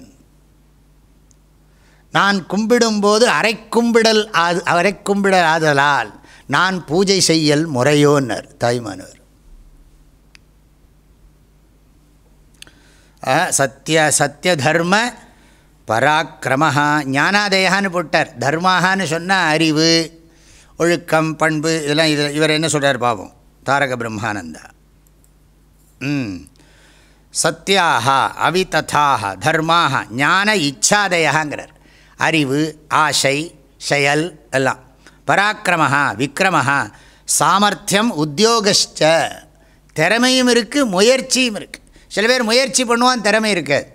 நான் கும்பிடும்போது அரை கும்பிடல் ஆது அரை கும்பிடல் ஆதலால் நான் பூஜை செய்யல் முறையோன்னர் தாய்மானவர் சத்திய சத்ய தர்ம பராக்கிரமஹா ஞானாதயான்னு போட்டார். தர்மாகான்னு சொன்னால் அறிவு ஒழுக்கம் பண்பு இதெல்லாம் இதில் இவர் என்ன சொல்கிறார் பாவம்? தாரக பிரம்மானந்தா. ம். சத்தியாக அவிததாக தர்மாக ஞான இச்சாதயாங்கிறார் அறிவு ஆசை செயல் எல்லாம். பராக்கிரமஹா விக்ரமஹா சாமர்த்தியம் உத்தியோகஸ்ட திறமையும் இருக்குது முயற்சியும் இருக்குது சில பேர் முயற்சி பண்ணுவான் திறமை இருக்காது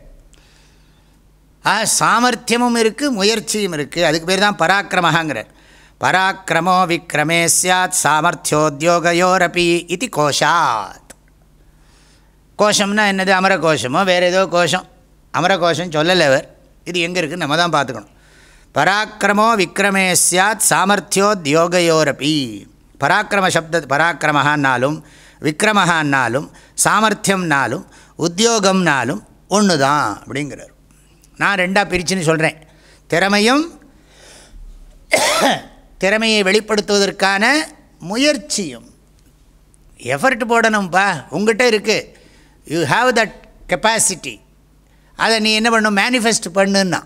ஆ சாமர்த்தியமும் இருக்குது முயற்சியும் இருக்குது அதுக்கு பேர் தான் பராக்கிரமாங்கிற பராக்கிரமோ விக்ரமே சாத் சாமர்த்தியோத்யோகயோரபி இது கோஷாத். கோஷம்னா என்னது? அமர கோஷமோ வேறு ஏதோ கோஷம். அமர கோஷம் சொல்லலை அவர். இது எங்கே இருக்குன்னு நம்ம தான் பார்த்துக்கணும். பராக்கிரமோ விக்ரமே சாத் சாமர்த்தியோத்யோகயோரபி. பராக்கிரம சப்த பராக்கிரமஹான்னாலும் விக்ரமஹான்னாலும் சாமர்த்தியம்னாலும் உத்தியோகம்னாலும் ஒன்று தான் அப்படிங்கிறார். நான் ரெண்டாக பிரிச்சுன்னு சொல்கிறேன் திறமையும் திறமையை வெளிப்படுத்துவதற்கான முயற்சியும். எஃபர்ட் போடணும்ப்பா உங்கள்கிட்ட இருக்குது யூ ஹாவ் தட் கெப்பாசிட்டி அதை நீ என்ன பண்ணணும் மேனிஃபெஸ்ட் பண்ணுன்னா.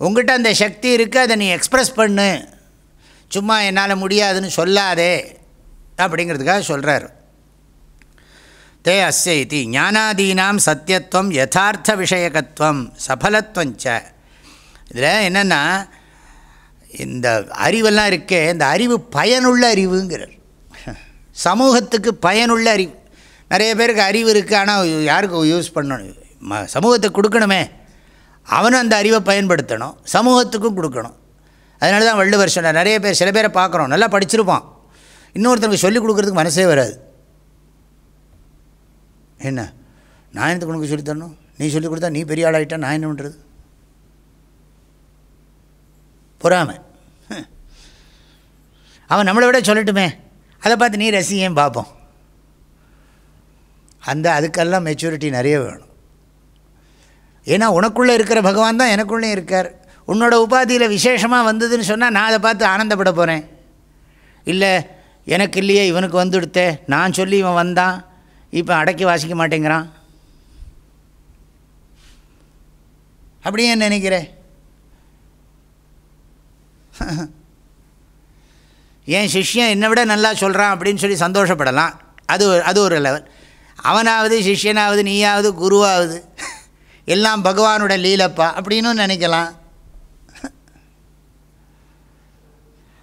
உங்கள்கிட்ட அந்த சக்தி இருக்குது அதை நீ எக்ஸ்ப்ரெஸ் பண்ணு. சும்மா என்னால் முடியாதுன்னு சொல்லாதே அப்படிங்கிறதுக்காக சொல்கிறாரு தே அஸ்ய இது ஞானாதீனாம் சத்தியத்துவம் யதார்த்த விஷயகத்துவம் சஃபலத்துவஞ்ச இதில் என்னென்னா இந்த அறிவெல்லாம் இருக்கே இந்த அறிவு பயனுள்ள அறிவுங்கிறார். சமூகத்துக்கு பயனுள்ள அறிவு. நிறைய பேருக்கு அறிவு இருக்குது ஆனால் யாருக்கு யூஸ் பண்ணணும்? ம சமூகத்துக்கு கொடுக்கணுமே. அவனும் அந்த அறிவை பயன்படுத்தணும் சமூகத்துக்கும் கொடுக்கணும். அதனால தான் வள்ளுவர் சொன்னார் நிறைய பேர் சில பேரை பார்க்குறோம் நல்லா படிச்சிருப்பான். இன்னொருத்தனுக்கு சொல்லிக் கொடுக்குறதுக்கு மனசே வராது. என்ன? நான் எனக்கு உனக்கு சொல்லித் தரணும்? நீ சொல்லிக் கொடுத்தா நீ பெரிய ஆளாயிட்டா நான் என்ன பண்ணுறது பொறாமை. அவன் நம்மளை விட சொல்லட்டுமே. அதை பார்த்து நீ ரசியும் பார்ப்போம். அந்த அதுக்கெல்லாம் மெச்சூரிட்டி நிறைய வேணும். ஏன்னா உனக்குள்ளே இருக்கிற பகவான் தான் எனக்குள்ளே இருக்கார். உன்னோட உபாதியில் விசேஷமாக வந்ததுன்னு சொன்னால் நான் அதை பார்த்து ஆனந்தப்பட போகிறேன் இல்லை எனக்கு இல்லையே இவனுக்கு வந்துடுத்தே நான் சொல்லி இவன் வந்தான். இப்போ அடக்கி வாசிக்க மாட்டேங்கிறான். அப்படியே நினைக்கிறேன் என் சிஷ்யன் என்னை விட நல்லா சொல்கிறான் அப்படின்னு சொல்லி சந்தோஷப்படலாம். அது அது ஒரு லெவல் அவனாவது சிஷ்யனாவது நீயாவது குருவாவது எல்லாம் பகவானோட லீலப்பா அப்படின்னு நினைக்கலாம்.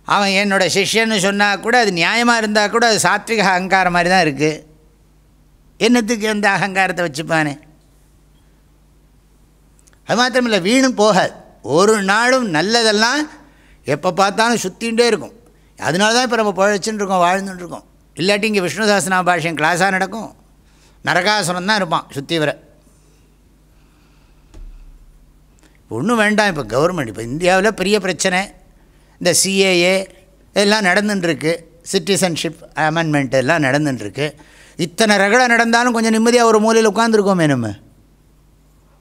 அவன் என்னோட சிஷ்யன்னு சொன்னால் கூட அது நியாயமாக இருந்தால் கூட அது சாத்விக அகங்காரம் மாதிரி தான் இருக்குது என்னத்துக்கு அந்த அகங்காரத்தை வச்சுப்பானே? அது மாத்திரமில்லை வீணும் போகாது. ஒரு நாளும் நல்லதெல்லாம் எப்போ பார்த்தாலும் சுற்றிகிட்டே இருக்கும். அதனால தான் இப்போ நம்ம பழச்சுன்னு இருக்கோம் வாழ்ந்துட்டு இருக்கோம். இல்லாட்டி இங்கே விஷ்ணுதாசனா பாஷ்யம் கிளாஸாக நடக்கும். நரகாசுரம் தான் இருப்பான் சுற்றி வர. ஒன்றும் வேண்டாம் இப்போ கவர்மெண்ட் இப்போ இந்தியாவில் பெரிய பிரச்சனை. இந்த சிஏஏ இதெல்லாம் நடந்துட்டுருக்கு சிட்டிசன்ஷிப் அமெண்ட்மெண்ட் எல்லாம் நடந்துட்டுருக்கு இத்தனை ரகலை நடந்தாலும் கொஞ்சம் நிம்மதியாக ஒரு மூலையில் உட்காந்துருக்கோமே நம்ம.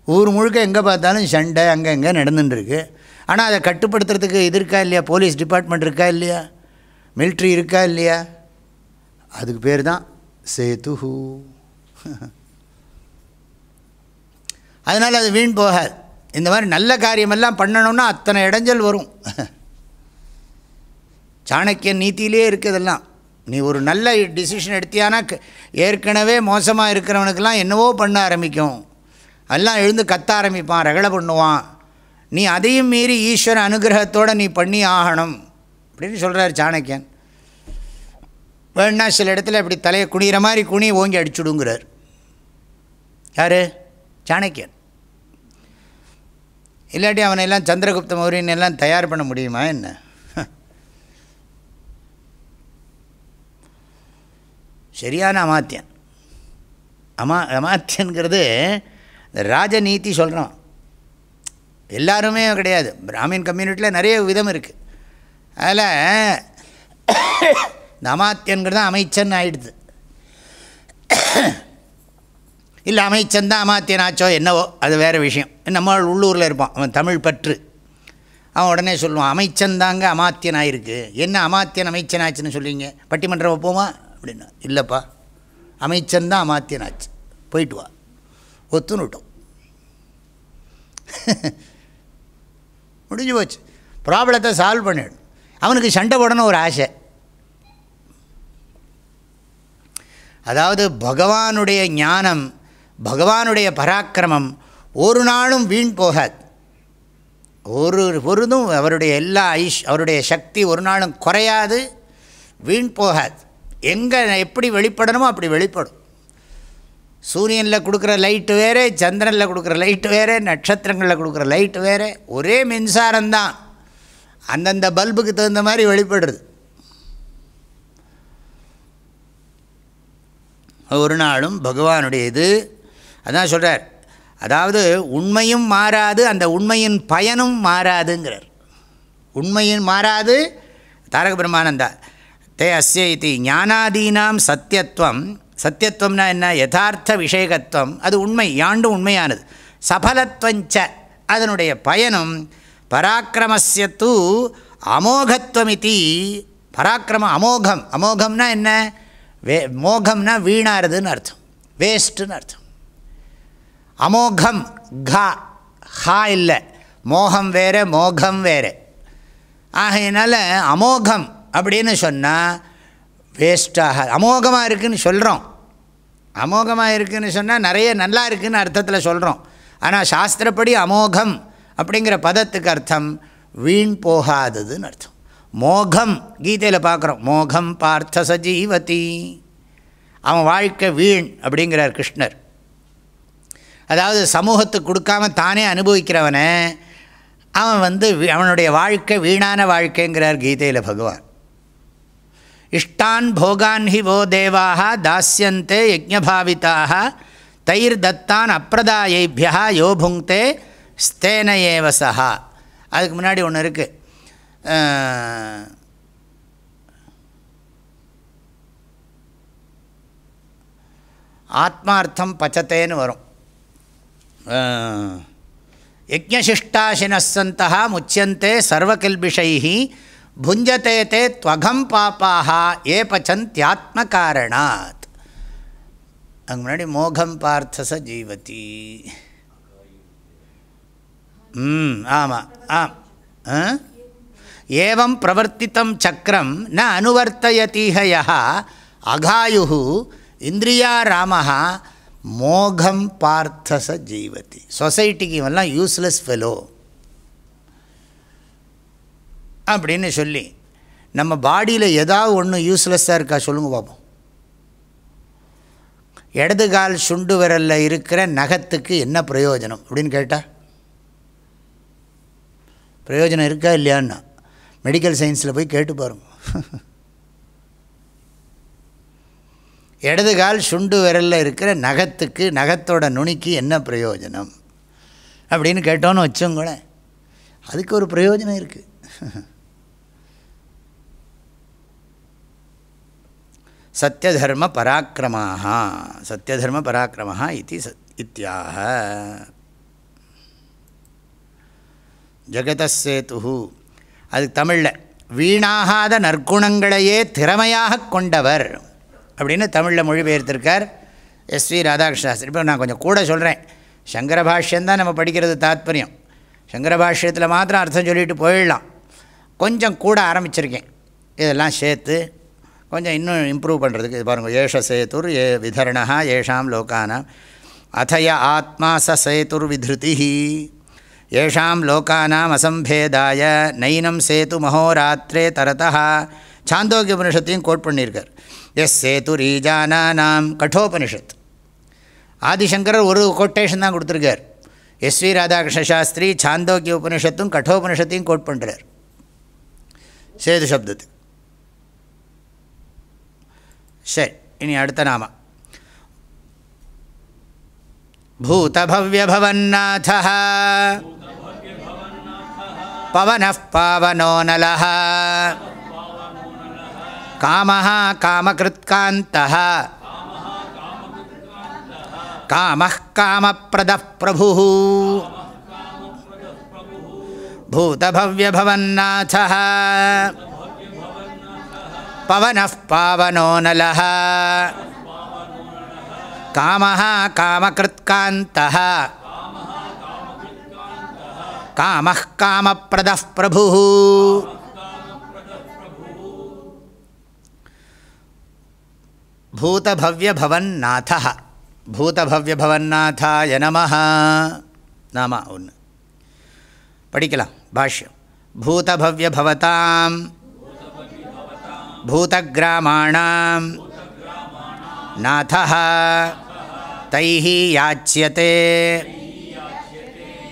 ஊர் முழுக்க எங்கே பார்த்தாலும் சண்டை அங்கே எங்கே நடந்துட்டுருக்கு. ஆனால் அதை கட்டுப்படுத்துறதுக்கு இது இருக்கா இல்லையா? போலீஸ் டிபார்ட்மெண்ட் இருக்கா இல்லையா? மில்ட்ரி இருக்கா இல்லையா? அதுக்கு பேர் தான் சேதுஹு அதனால் அது வீண் போகாது. இந்த மாதிரி நல்ல காரியமெல்லாம் பண்ணணும்னா அத்தனை இடைஞ்சல் வரும். சாணக்கியன் இருக்குது இருக்குதெல்லாம் நீ ஒரு நல்ல டிசிஷன் எடுத்தியானா ஏற்கனவே மோசமாக இருக்கிறவனுக்கெல்லாம் என்னவோ பண்ண ஆரம்பிக்கும். எல்லாம் எழுந்து கத்த ஆரம்பிப்பான் ரகலை பண்ணுவான். நீ அதையும் மீறி ஈஸ்வர அனுகிரகத்தோடு நீ பண்ணி ஆகணும் அப்படின்னு சொல்கிறார் சாணக்கியன். வேணா சில இடத்துல இப்படி தலையை குனிகிற மாதிரி குனி ஓங்கி அடிச்சுடுங்கிறார். யார்? சாணக்கியன். இல்லாட்டி அவனை எல்லாம் சந்திரகுப்த மௌரியன் எல்லாம் தயார் பண்ண முடியுமா என்ன? சரியான அமாத்தியன். அமா அமாத்தியன்கிறது ராஜநீதி சொல்கிறோம் எல்லாருமே கிடையாது. பிராமின் கம்யூனிட்டியில் நிறைய விதம் இருக்குது அதில் இந்த அமாத்தியன்கிறது அமைச்சன் ஆயிடுது. இல்லை அமைச்சன் தான் அமாத்தியன் ஆச்சோ என்னவோ அது வேறு விஷயம். நம்ம உள்ளூரில் இருப்பான் அவன் தமிழ் பற்று. அவன் உடனே சொல்லுவான் அமைச்சன் தாங்க அமாத்தியன் ஆயிருக்கு என்ன அமாத்தியன் அமைச்சன் ஆச்சுன்னு சொல்லுவீங்க பட்டிமன்றம் வைப்போமா அப்படின்னா. இல்லைப்பா அமைச்சன் தான் அமாத்தியனாச்சு. போயிட்டு வா. ஒத்துன்னு விட்டோம் முடிஞ்சு போச்சு. ப்ராப்ளத்தை சால்வ் பண்ணிடும் அவனுக்கு சண்டை போடணும் ஒரு ஆசை. அதாவது பகவானுடைய ஞானம் பகவானுடைய பராக்கிரமம் ஒரு நாளும் வீண் போகாது. ஒரு பொருதும் அவருடைய எல்லா ஐஷ் அவருடைய சக்தி ஒரு நாளும் குறையாது வீண் போகாது. எங்கே எப்படி வெளிப்படணுமோ அப்படி வெளிப்படும். சூரியனில் கொடுக்குற லைட்டு வேறு சந்திரனில் கொடுக்குற லைட்டு வேறு நட்சத்திரங்களில் கொடுக்குற லைட்டு வேறு ஒரே மின்சாரம்தான் அந்தந்த பல்புக்கு தகுந்த மாதிரி வெளிப்படுறது. ஒரு நாளும் பகவானுடைய இது அதான் சொல்கிறார் அதாவது உண்மையும் மாறாது அந்த உண்மையின் பயனும் மாறாதுங்கிறார். உண்மையும் மாறாது தாரக பிரம்மானந்தா. தே அஸ்ய இது ஞானாதீனாம் சத்தியத்துவம் சத்தியத்துவம்னா என்ன? யதார்த்த விஷேகத்துவம் அது உண்மை யாண்டும் உண்மையானது. சபலத்துவஞ்ச அதனுடைய பயனும் பராக்கிரமஸ்ய தூ அமோகத்துவமிதி பராக்கிரம அமோகம். அமோகம்னா என்ன? வே மோகம்னா வீணாருதுன்னு அர்த்தம். வேஸ்ட்டுன்னு அர்த்தம். அமோகம் கா ஹா இல்லை. மோகம் வேறு மோகம் வேறு. ஆகையினால அமோகம் அப்படின்னு சொன்னால் வேஸ்ட்டாக அமோகமாக இருக்குதுன்னு சொல்கிறோம் அமோகமாக இருக்குதுன்னு சொன்னால் நிறைய நல்லா இருக்குதுன்னு அர்த்தத்தில் சொல்கிறோம் ஆனால் சாஸ்திரப்படி அமோகம் அப்படிங்கிற பதத்துக்கு அர்த்தம் வீண் போகாததுன்னு அர்த்தம். மோகம் கீதையில் பார்க்குறோம். மோகம் பார்த்த சஜீவதி. அவன் வாழ்க்கை வீண் அப்படிங்கிறார் கிருஷ்ணர். அதாவது சமூகத்துக்கு கொடுக்காம தானே அனுபவிக்கிறவனை அவன் வந்து அவனுடைய வாழ்க்கை வீணான வாழ்க்கைங்கிறார் கீதையில் பகவான். இஷ்டான் போகான் ஹி வோ தேவாக தாஸ்யந்தே யஜ்ஞபாவிதாக தைர் தத்தான் அப்பிரதாயைபியா யோ புங்க்தே ஸ்தேன ஏவ அதுக்கு முன்னாடி ஒன்று இருக்குது ஆத்மார்த்தம் பச்சத்தேன்னு வரும். யஜ்ஞசிஷ்டாசினசந்தா முச்சியந்தே சர்வகில்பிஷை புஞ்சத்தே தே துவகம் பாப்பாக ஏ பச்சந்தியாத்ம காரணாத் அங்கே முன்னாடி மோகம் பார்த்தச ஜீவதி ம் ஆமாம் ஆம் ஆ? ஏவம் பிரவர்த்தித்தம் சக்கரம் ந அனுவர்த்தயதீக அகாயு இந்திரியா ராமः மோகம் பார்த்தச ஜீவதி சொசைட்டிக்கு இவெல்லாம் யூஸ்லெஸ் ஃபெலோ அப்படின்னு சொல்லி நம்ம பாடியில் ஏதாவது ஒன்று யூஸ்லெஸ்ஸாக இருக்கா சொல்லுங்க பார்ப்போம் இடது கால் சுண்டு விரலில் இருக்கிற நகத்துக்கு என்ன பிரயோஜனம் அப்படின்னு கேட்டால் பிரயோஜனம் இருக்கா இல்லையான்னா மெடிக்கல் சயின்ஸில் போய் கேட்டு பாருங்க. இடது கால் சுண்டு விரலில் இருக்கிற நகத்துக்கு நகத்தோட நுனிக்கு என்ன பிரயோஜனம் அப்படின்னு கேட்டோன்னு வச்சோங்களேன் அதுக்கு ஒரு பிரயோஜனம் இருக்குது சத்தியதர்ம பராக்கிரமாக சத்தியதர்ம பராக்கிரமாக இது இத்தியாக ஜெகதசேத்து அது தமிழில். வீணாகாத நற்குணங்களையே திறமையாக கொண்டவர். அப்படின்னு தமிழில் மொழிபெயர்த்திருக்கார் எஸ் வி ராதாகிருஷ்ணாஸ்திரி. இப்போ நான் கொஞ்சம் கூட சொல்கிறேன் சங்கர பாஷ்யந்தான் நம்ம படிக்கிறது தாத்பரியம். சங்கர பாஷ்யத்தில் மாத்திரம் அர்த்தம் சொல்லிட்டு போயிடலாம். கொஞ்சம் கூட ஆரம்பிச்சிருக்கேன். இதெல்லாம் சேர்த்து கொஞ்சம் இன்னும் இம்ப்ரூவ் பண்ணுறதுக்கு இது பாருங்கள் ஏஷ சேத்துர் ஏ விதரணா ஏஷாம் லோக்கானாம் அதய ஆத்மா ச சேத்துர் விதிருதி ஏஷாம் லோக்கானாம் அசம்பேதாய நைனம் சேத்து மகோராத்திரே தரதா சாந்தோக்கிய உபனிஷத்தையும் கோட் பண்ணியிருக்கார். எஸ் சேத்து ரீஜானாம் கட்டோபனிஷத் ஆதிசங்கரர் ஒரு கொட்டேஷன் தான் கொடுத்துருக்கார். எஸ் வி ராதாகிருஷ்ண சாஸ்திரி சாந்தோக்கிய உபனிஷத்தும் கட்டோபனிஷத்தையும் கோட் பண்ணுறார் சேது சப்தத்துக்கு சரி இனி அடுத்த நாம பூதபவ்யபவன்னாதः பவனः பாவனோ நலः காமः காமகிருத்காந்தः காமः காமப்பிரதः பிரபுः பூதபவ்யபவன்னாதः பவனः பாவனோ நலः காமः காமகிருத்காந்தः காமः காமப்பிரதः பிரபுः பூதபவ்யபவன்னாதः பூதபவ்யபவன்னாதாய நமः நாம ஒன்று படிக்கலாம் பாஷ்யம் பூதபவ்யபவதாம் भूतग्रामाणां नाथः तैः याच्यते।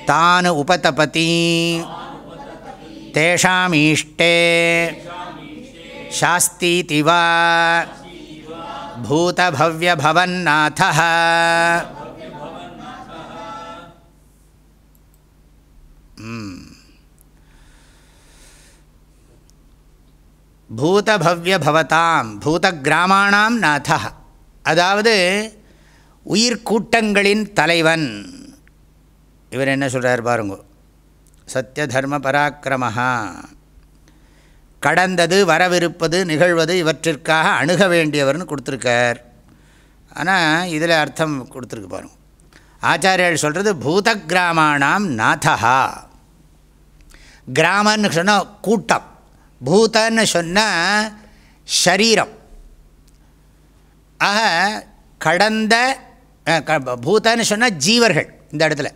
तान् उपतपति। तेषामीष्टे। शास्तीति hmm. பூதபவ்யபவதாம் பூதகிராமாணாம் நாதா அதாவது உயிர்கூட்டங்களின் தலைவன். இவர் என்ன சொல்கிறார் பாருங்க? சத்தியதர்ம பராக்கிரமஹா. கடந்தது வரவிருப்பது நிகழ்வது இவற்றிற்காக அணுக வேண்டியவர்னு கொடுத்துருக்கார். ஆனால் இதில் அர்த்தம் கொடுத்துருக்கு பாருங்க. ஆச்சாரியர்கள் சொல்கிறது பூதகிராமாணாம் நாதா கிராமன்னு சொன்னால் கூட்டம். பூதன்னு சொன்னால் ஷரீரம் ஆக கடந்த பூதன்னு சொன்னால் ஜீவர்கள் இந்த இடத்துல.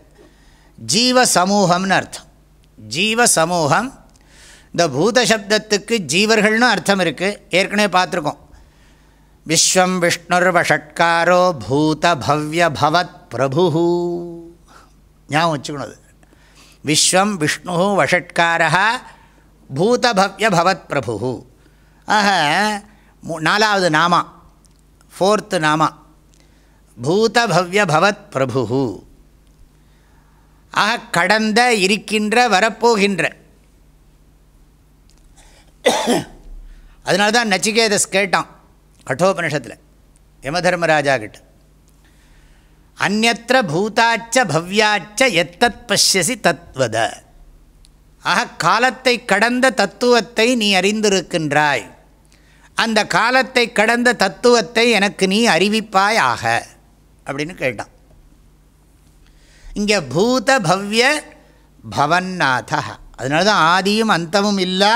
ஜீவ சமூகம்னு அர்த்தம். ஜீவ சமூகம் இந்த பூத சப்தத்துக்கு ஜீவர்கள்னு அர்த்தம் இருக்குது ஏற்கனவே பார்த்துருக்கோம். விஸ்வம் விஷ்ணுர் வஷட்காரோ பூத பவ்ய பவத் பிரபு ஞாபகம் வச்சுக்கணும் அது. விஸ்வம் விஷ்ணு வஷட்காரா பூதபவ்ய பவத் பிரபு ஆக நாலாவது நாமா ஃபோர்த்து நாமா. பூதபவ்ய பவத் பிரபு ஆக கடந்த இருக்கின்ற வரப்போகின்ற. அதனால தான் நச்சிகேதஸ் கேட்டான் கட்டோபனிஷத்தில் யமதர்மராஜா கிட்ட அந்நத்திர பூதாச்ச பவ்யாச்ச எத்தத் பசியசி தத்வத. ஆக காலத்தை கடந்த தத்துவத்தை நீ அறிந்திருக்கின்றாய். அந்த காலத்தை கடந்த தத்துவத்தை எனக்கு நீ அறிவிப்பாய் ஆக அப்படின்னு கேட்டான். இங்கே பூத பவ்ய பவன்னாத. அதனால தான் ஆதியும் அந்தமும் இல்லா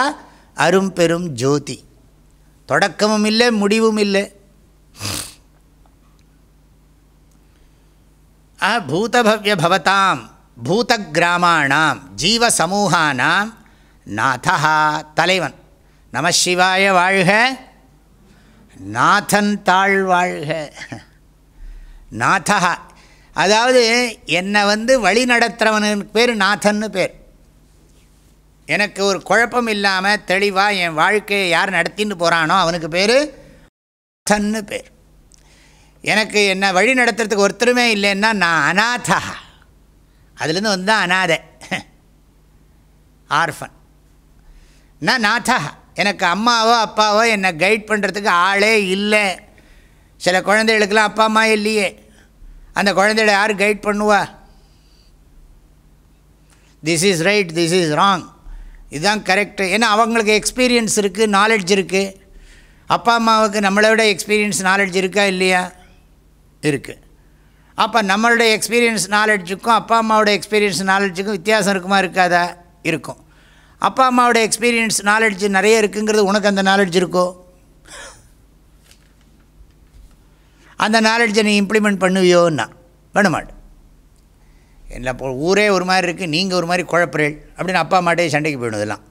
அரும்பெரும் ஜோதி. தொடக்கமும் இல்லை முடிவும் இல்லை. பூதபவ்ய பவதாம். பூத கிராமாணாம் ஜீவ சமூகானாம் நாதா தலைவன். நம சிவாய வாழ்க நாதன் தாழ் வாழ்க. நாதா அதாவது என்னை வந்து வழி நடத்துகிறவனுக்கு பேர் நாதன்னு பேர். எனக்கு ஒரு குழப்பம் இல்லாமல் தெளிவாக என் வாழ்க்கையை யார் நடத்தின்னு போகிறானோ அவனுக்கு பேர் நாதன்னு பேர். எனக்கு என்னை வழி நடத்துறதுக்கு ஒருத்தருமே இல்லைன்னா நான் அநாதா அதுலேருந்து வந்து தான் அநாதை ஆர்ஃபன். நான் நாதா எனக்கு அம்மாவோ அப்பாவோ என்னை கைட் பண்ணுறதுக்கு ஆளே இல்லை. சில குழந்தைகளுக்கெல்லாம் அப்பா அம்மா இல்லையே. அந்த குழந்தைகளை யார் கைட் பண்ணுவா? This is right this is wrong இதுதான் கரெக்டு ஏன்னா அவங்களுக்கு எக்ஸ்பீரியன்ஸ் இருக்குது நாலெட்ஜ் இருக்குது அப்பா அம்மாவுக்கு நம்மளை விட எக்ஸ்பீரியன்ஸ் நாலெட்ஜ் இருக்கா இல்லையா? இருக்குது அப்போ நம்மளுடைய எக்ஸ்பீரியன்ஸ் நாலெட்ஜுக்கும் அப்பா அம்மாவோட எக்ஸ்பீரியன்ஸ் நாலெட்ஜுக்கும் வித்தியாசம் இருக்குமா இருக்காதா? இருக்கும். அப்பா அம்மாவோட எக்ஸ்பீரியன்ஸ் நாலெட்ஜ் நிறைய இருக்குங்கிறது உனக்கு அந்த நாலெட்ஜ் இருக்கோ? அந்த நாலெட்ஜை நீ இம்ப்ளிமெண்ட் பண்ணுவியோன்னா? பண்ண மாட்டேன் என்ன ஊரே ஒரு மாதிரி இருக்குது நீங்கள் ஒரு மாதிரி குழப்பறேள் அப்படின்னு அப்பா அம்மாட்டே சண்டைக்கு போயிடும் இதெல்லாம்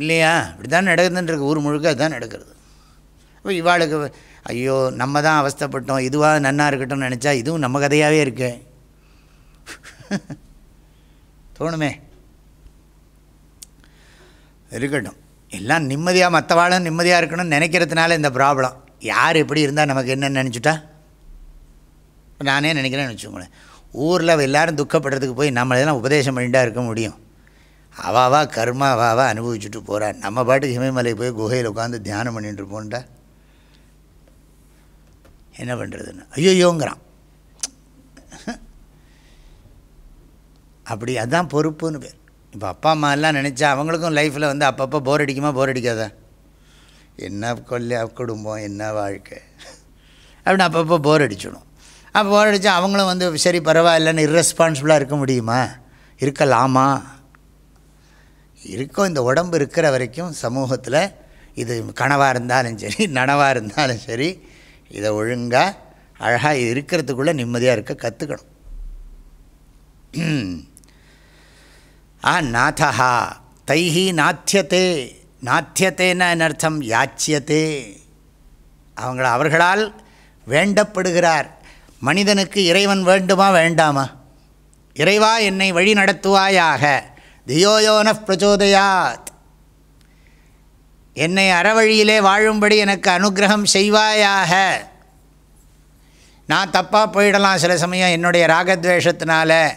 இல்லையா? இப்படி தான் நடக்குதுன்றது ஊர் முழுக்க அதுதான் நடக்கிறது. இப்போ இவாளுக்கு ஐயோ நம்ம தான் அவஸ்தைப்பட்டோம். இதுவாக நன்னாக இருக்கட்டும்னு நினச்சா இதுவும் நம்ம கதையாகவே இருக்கு. தோணுமே? இருக்கட்டும். எல்லாம் நிம்மதியாக மற்றவாளும் நிம்மதியாக இருக்கணும்னு நினைக்கிறதுனால இந்த ப்ராப்ளம் யார் எப்படி இருந்தால் நமக்கு என்னென்னு நினச்சிட்டா? நானே நினைக்கிறேன்னு வச்சுக்கோங்களேன். ஊரில் எல்லாரும் துக்கப்படுறதுக்கு போய் நம்மளெல்லாம் உபதேசம் பண்ணிட்டா இருக்க முடியும். அவாவா கர்மா அவாவா அனுபவிச்சுட்டு போகிறான் நம்ம பாட்டுக்கு ஹிமயமலை போய் குகையில் உட்காந்து தியானம் பண்ணிட்டு இருப்போம்டா. என்ன பண்ணுறதுன்னு ஐயோயோங்கிறான். அப்படி அதான் பொறுப்புன்னு பேர். இப்போ அப்பா அம்மா எல்லாம் நினச்சா அவங்களுக்கும் லைஃப்பில் வந்து அப்பப்போ போர் அடிக்குமா போர் அடிக்காதா? என்ன கொல்ல குடும்பம் என்ன வாழ்க்கை? அப்படின்னு அப்பப்போ போர் அடிச்சிடும். அப்போ போர் அடித்தா அவங்களும் வந்து சரி பரவாயில்லன்னு இர்ரெஸ்பான்சிபிளாக இருக்க முடியுமா? இருக்கலாமா? இருக்கும் இந்த உடம்பு இருக்கிற வரைக்கும் சமூகத்தில் இது கனவாக இருந்தாலும் சரி நனவாக இருந்தாலும் சரி இதை ஒழுங்காக அழகாக இருக்கிறதுக்குள்ளே நிம்மதியாக இருக்க கற்றுக்கணும் ஆ நாதா தைஹி நாத்தியத்தே நாத்தியத்தேன்னா என்ன அர்த்தம் யாச்சியத்தே அவங்கள அவர்களால் வேண்டப்படுகிறார். மனிதனுக்கு இறைவன் வேண்டுமா வேண்டாமா? இறைவா என்னை வழி நடத்துவாயாக. தியோயோன பிரச்சோதயாத். என்னை அறவழியிலே வாழும்படி எனக்கு அனுகிரகம் செய்வாயாக. நான் தப்பாக போயிடலாம் சில சமயம் என்னுடைய ராகத்வேஷத்தினால.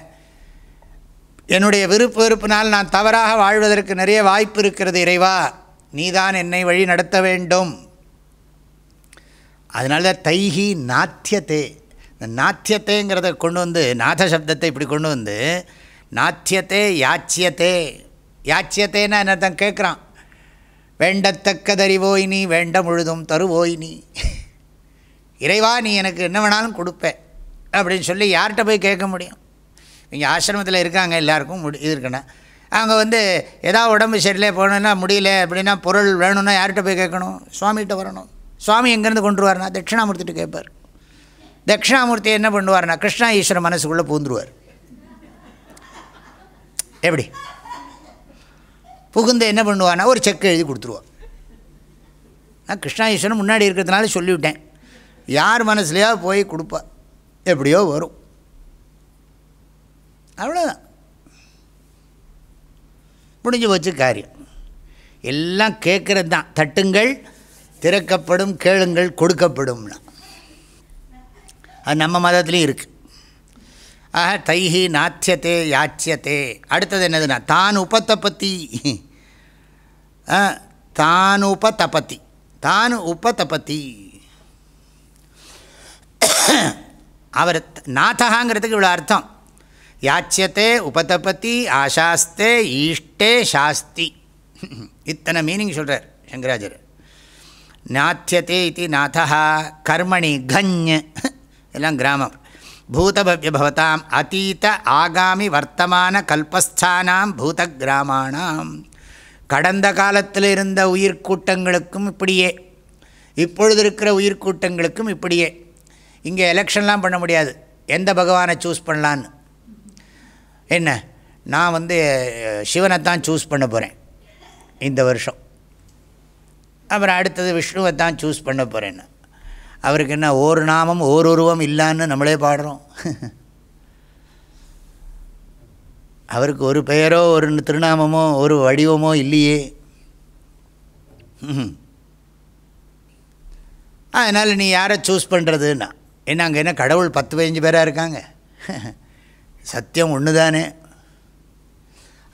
என்னுடைய விருப்பு வெறுப்பினால் நான் தவறாக வாழ்வதற்கு நிறைய வாய்ப்பு இருக்கிறது இறைவா. நீதான் என்னை வழி நடத்த வேண்டும். அதனால தைஹி நாத்தியத்தே. இந்த நாத்தியத்தேங்கிறத கொண்டு வந்து நாத சப்தத்தை இப்படி கொண்டு வந்து நாத்தியத்தே யாச்சியத்தே. யாச்சியத்தேன்னா என்னத்தான் கேட்குறான் வேண்டத்தக்கதறிவோய் நீ வேண்ட முழுதும் தருவோய் நீ. இறைவா நீ எனக்கு என்ன வேணாலும் கொடுப்பேன் அப்படின்னு சொல்லி யார்கிட்ட போய் கேட்க முடியும்? இங்கே ஆசிரமத்தில் இருக்காங்க எல்லாருக்கும் முடி இது இருக்குன்னா. அவங்க வந்து ஏதாவது உடம்பு சரியில்லை போகணுன்னா முடியல அப்படின்னா பொருள் வேணும்னா யார்கிட்ட போய் கேட்கணும்? சுவாமிகிட்ட வரணும். சுவாமி எங்கேருந்து கொண்டு வரனா தட்சிணாமூர்த்திட்டு கேட்பார். தட்சிணாமூர்த்தி என்ன பண்ணுவார்னா கிருஷ்ணா ஈஸ்வரன் மனசுக்குள்ளே பூந்துருவார். எப்படி? புகுந்த என்ன பண்ணுவான்னா ஒரு செக் எழுதி கொடுத்துருவான் நான் கிருஷ்ணா ஈஸ்வரன் முன்னாடி இருக்கிறதுனால சொல்லிவிட்டேன். யார் மனசுலையா போய் கொடுப்பா. எப்படியோ வரும். அவ்வளோதான் முடிஞ்சு போச்சு காரியம். எல்லாம் கேட்குறது தான் தட்டுங்கள் திறக்கப்படும் கேளுங்கள் கொடுக்கப்படும்னா. அது நம்ம மதத்துலேயும் இருக்குது ஆக தைஹி நாச்சியத்தே யாச்சியத்தே. அடுத்தது என்னதுன்னா தான் உபத்தபதி தான் உபதபதி தான் உபதபதி அவர் நாதகாங்கிறதுக்கு இவ்வளோ அர்த்தம். யாச்சியத்தே உபதபதி ஆசாஸ்தே ஈஷ்டே சாஸ்தி. இத்தனை மீனிங் சொல்கிறார் சங்கராஜர் நாத்தியத்தே இது நாதா கர்மணி கஞ். எல்லாம் கிராமம். பூதபவ்ய அத்தீத அதீத ஆகாமி வர்த்தமான கல்பஸ்தானாம் பூத கிராமாணாம் கடந்த காலத்தில் இருந்த உயிர்க்கூட்டங்களுக்கும் இப்படியே இப்பொழுது இருக்கிற உயிர்க்கூட்டங்களுக்கும் இப்படியே. இங்கே எலெக்ஷன்லாம் பண்ண முடியாது. எந்த பகவானை சூஸ் பண்ணலான்னு? என்ன? நான் வந்து சிவனை தான் சூஸ் பண்ண போகிறேன் இந்த வருஷம். அப்புறம் அடுத்தது விஷ்ணுவை தான் சூஸ் பண்ண போகிறேன்னு அவருக்கு என்ன ஒரு நாமம் ஓர் உருவம் இல்லான்னு நம்மளே பாடுறோம். அவருக்கு ஒரு பெயரோ ஒரு திருநாமமோ ஒரு வடிவமோ இல்லையே. அதனால் நீ யாரை சூஸ் பண்ணுறதுன்னா என்ன அங்கே என்ன கடவுள் பத்து பதினஞ்சு பேராக இருக்காங்க? சத்தியம் ஒன்று தானே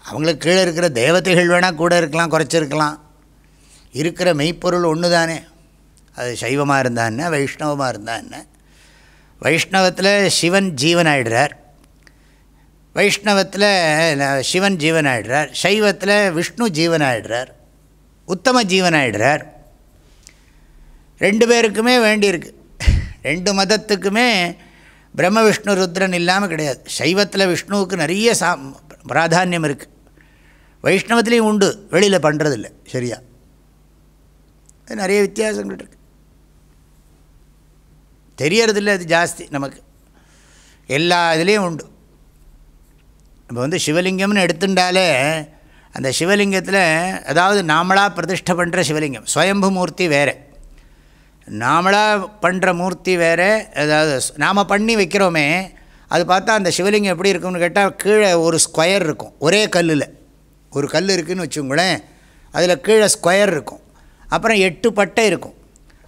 அவங்களுக்கு கீழே இருக்கிற தேவதைகள் வேணால் கூட இருக்கலாம் குறைச்சிருக்கலாம். இருக்கிற மெய்ப்பொருள் ஒன்று தானே அது சைவமாக இருந்தா என்ன வைஷ்ணவமாக இருந்தா என்ன? வைஷ்ணவத்தில் சிவன் ஜீவன் ஆகிடுறார் வைஷ்ணவத்தில் சிவன் ஜீவன் ஆயிடுறார் சைவத்தில் விஷ்ணு ஜீவன் ஆகிடுறார் உத்தம ஜீவன் ஆயிடுறார் ரெண்டு பேருக்குமே வேண்டியிருக்கு ரெண்டு மதத்துக்குமே பிரம்ம விஷ்ணு ருத்ரன் இல்லாமல் கிடையாது. சைவத்தில் விஷ்ணுவுக்கு நிறைய சா பிராதானியம் இருக்குது வைஷ்ணவத்துலேயும் உண்டு. வெளியில் பண்ணுறதில்ல சரியா? நிறைய வித்தியாசங்கள் இருக்குது தெரியறதில்ல அது ஜாஸ்தி நமக்கு. எல்லா இதுலேயும் உண்டு. இப்போ வந்து சிவலிங்கம்னு எடுத்துட்டாலே அந்த சிவலிங்கத்தில் அதாவது நாமளாக பிரதிஷ்டை பண்ணுற சிவலிங்கம் ஸ்வயம்பு மூர்த்தி வேறு. நாமளாக பண்ணுற மூர்த்தி வேறு அதாவது நாம் பண்ணி வைக்கிறோமே அது பார்த்தா அந்த சிவலிங்கம் எப்படி இருக்கும்னு கேட்டால் கீழே ஒரு ஸ்கொயர் இருக்கும் ஒரே கல்லில். ஒரு கல் இருக்குதுன்னு வச்சுங்களேன் அதில் கீழே ஸ்கொயர் இருக்கும். அப்புறம் எட்டு பட்டை இருக்கும்.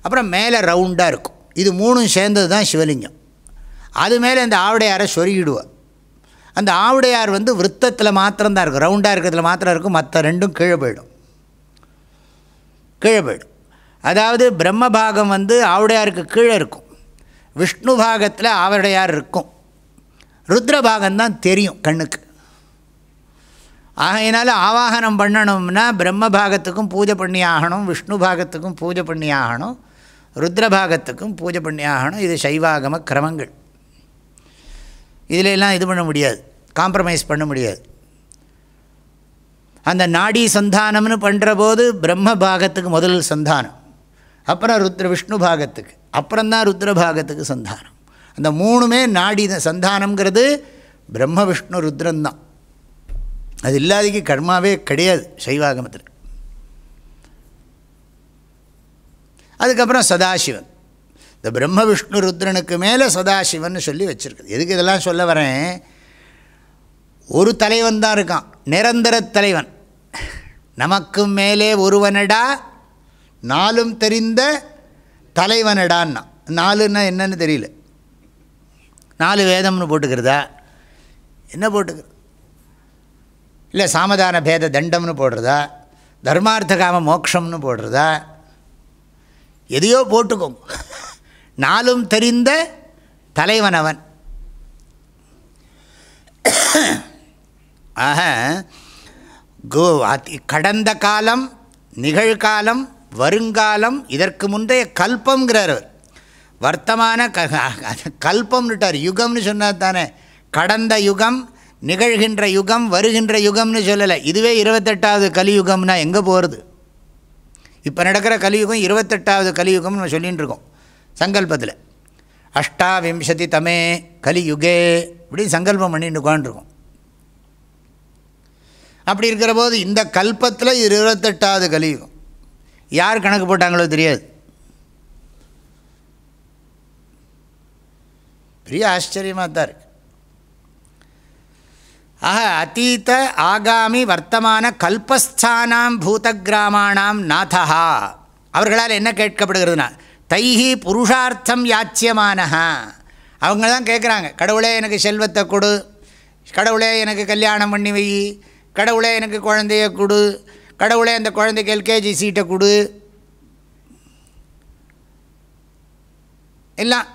அப்புறம் மேலே ரவுண்டாக இருக்கும். இது மூணும் சேர்ந்தது தான் சிவலிங்கம். அது மேலே இந்த ஆவுடையாரை சொருகிடுவார் அந்த ஆவுடையார் வந்து விருத்தத்தில் மாத்திரம்தான் இருக்கும். ரவுண்டாக இருக்கிறதுல மாத்திரம் இருக்கும். மற்ற ரெண்டும் கீழே போயிடும். கீழே போயிடும். அதாவது பிரம்ம பாகம் வந்து ஆவுடையாருக்கு கீழே இருக்கும். விஷ்ணு பாகத்தில் ஆவுடையார் இருக்கும். ருத்ர பாகம்தான் தெரியும் கண்ணுக்கு. ஆகையினால ஆவாகனம் பண்ணணும்னா பிரம்ம பாகத்துக்கும் பூஜை பண்ணி ஆகணும் விஷ்ணு பாகத்துக்கும் பூஜை பண்ணி ஆகணும். ருத்ர பாகத்துக்கும் பூஜை பண்ணி ஆகணும். இது சைவாகம கிரமங்கள். இதிலெல்லாம் இது பண்ண முடியாது. காம்ப்ரமைஸ் பண்ண முடியாது. அந்த நாடி சந்தானம்னு பண்ணுற போது பிரம்ம பாகத்துக்கு முதல் சந்தானம். அப்புறம் ருத்ர விஷ்ணு பாகத்துக்கு. அப்புறம்தான் ருத்ர பாகத்துக்கு சந்தானம். அந்த மூணுமே நாடி சந்தானம்ங்கிறது பிரம்ம விஷ்ணு ருத்ரந்தான். அது இல்லாதக்கு கர்மாவே கிடையாது சைவாகமத்தில். அதுக்கப்புறம் சதாசிவன். இந்த பிரம்ம விஷ்ணு ருத்ரனுக்கு மேலே சதாசிவன் சொல்லி வச்சுருக்குது. எதுக்கு இதெல்லாம் சொல்ல வரேன்? ஒரு தலைவன் தான் இருக்கான். நிரந்தர தலைவன். நமக்கு மேலே ஒருவனடா நாலும் தெரிந்த தலைவனடான்னா. நாலுன்னா என்னன்னு தெரியல. நாலு வேதம்னு போட்டுக்கிறதா? என்ன போட்டுக்கிறது? இல்லை சாமதான பேத தண்டம்னு போடுறதா? தர்மார்த்த காம மோக்ஷம்னு போடுறதா? எதையோ போட்டுக்கோங்க நாளும் தெரிந்த தலைவனவன். ஆக கோ கடந்த காலம் நிகழ்காலம் வருங்காலம் இதற்கு முந்தைய கல்பங்கிறார் அவர். வர்த்தமான க கல்பம்னுட்டார். யுகம்னு சொன்னால் தானே. கடந்த யுகம் நிகழ்கின்ற யுகம் வருகின்ற யுகம்னு சொல்லலை. இதுவே இருபத்தெட்டாவது கலியுகம்னா எங்கே போகிறது இப்போ நடக்கிற கலியுகம் இருபத்தெட்டாவது கலியுகம்னு நம்ம சொல்லிகிட்டு இருக்கோம் சங்கல்பத்தில். அஷ்டாவிம்சதி தமே கலியுகே இப்படின்னு சங்கல்பம் பண்ணிட்டு உட்காந்துருக்கோம் அப்படி இருக்கிற போது இந்த கல்பத்தில் இருபத்தெட்டாவது கலியுகம். யார் கணக்கு போட்டாங்களோ தெரியாது. பெரிய ஆச்சரியமாக தான் இருக்குது ஆக அத்தீத்த ஆகாமி வர்த்தமான கல்பஸ்தானாம் பூத கிராமாணாம் நாதா அவர்களால் என்ன கேட்கப்படுகிறதுனா தைஹி புருஷார்த்தம் யாச்சியமானஹா. அவங்க தான் கேட்குறாங்க கடவுளே எனக்கு செல்வத்தை கொடு. கடவுளே எனக்கு கல்யாணம் பண்ணி வை. கடவுளே எனக்கு குழந்தைய கொடு. கடவுளே அந்த குழந்தைக்கு எல்கேஜி சீட்டை கொடு. எல்லாம்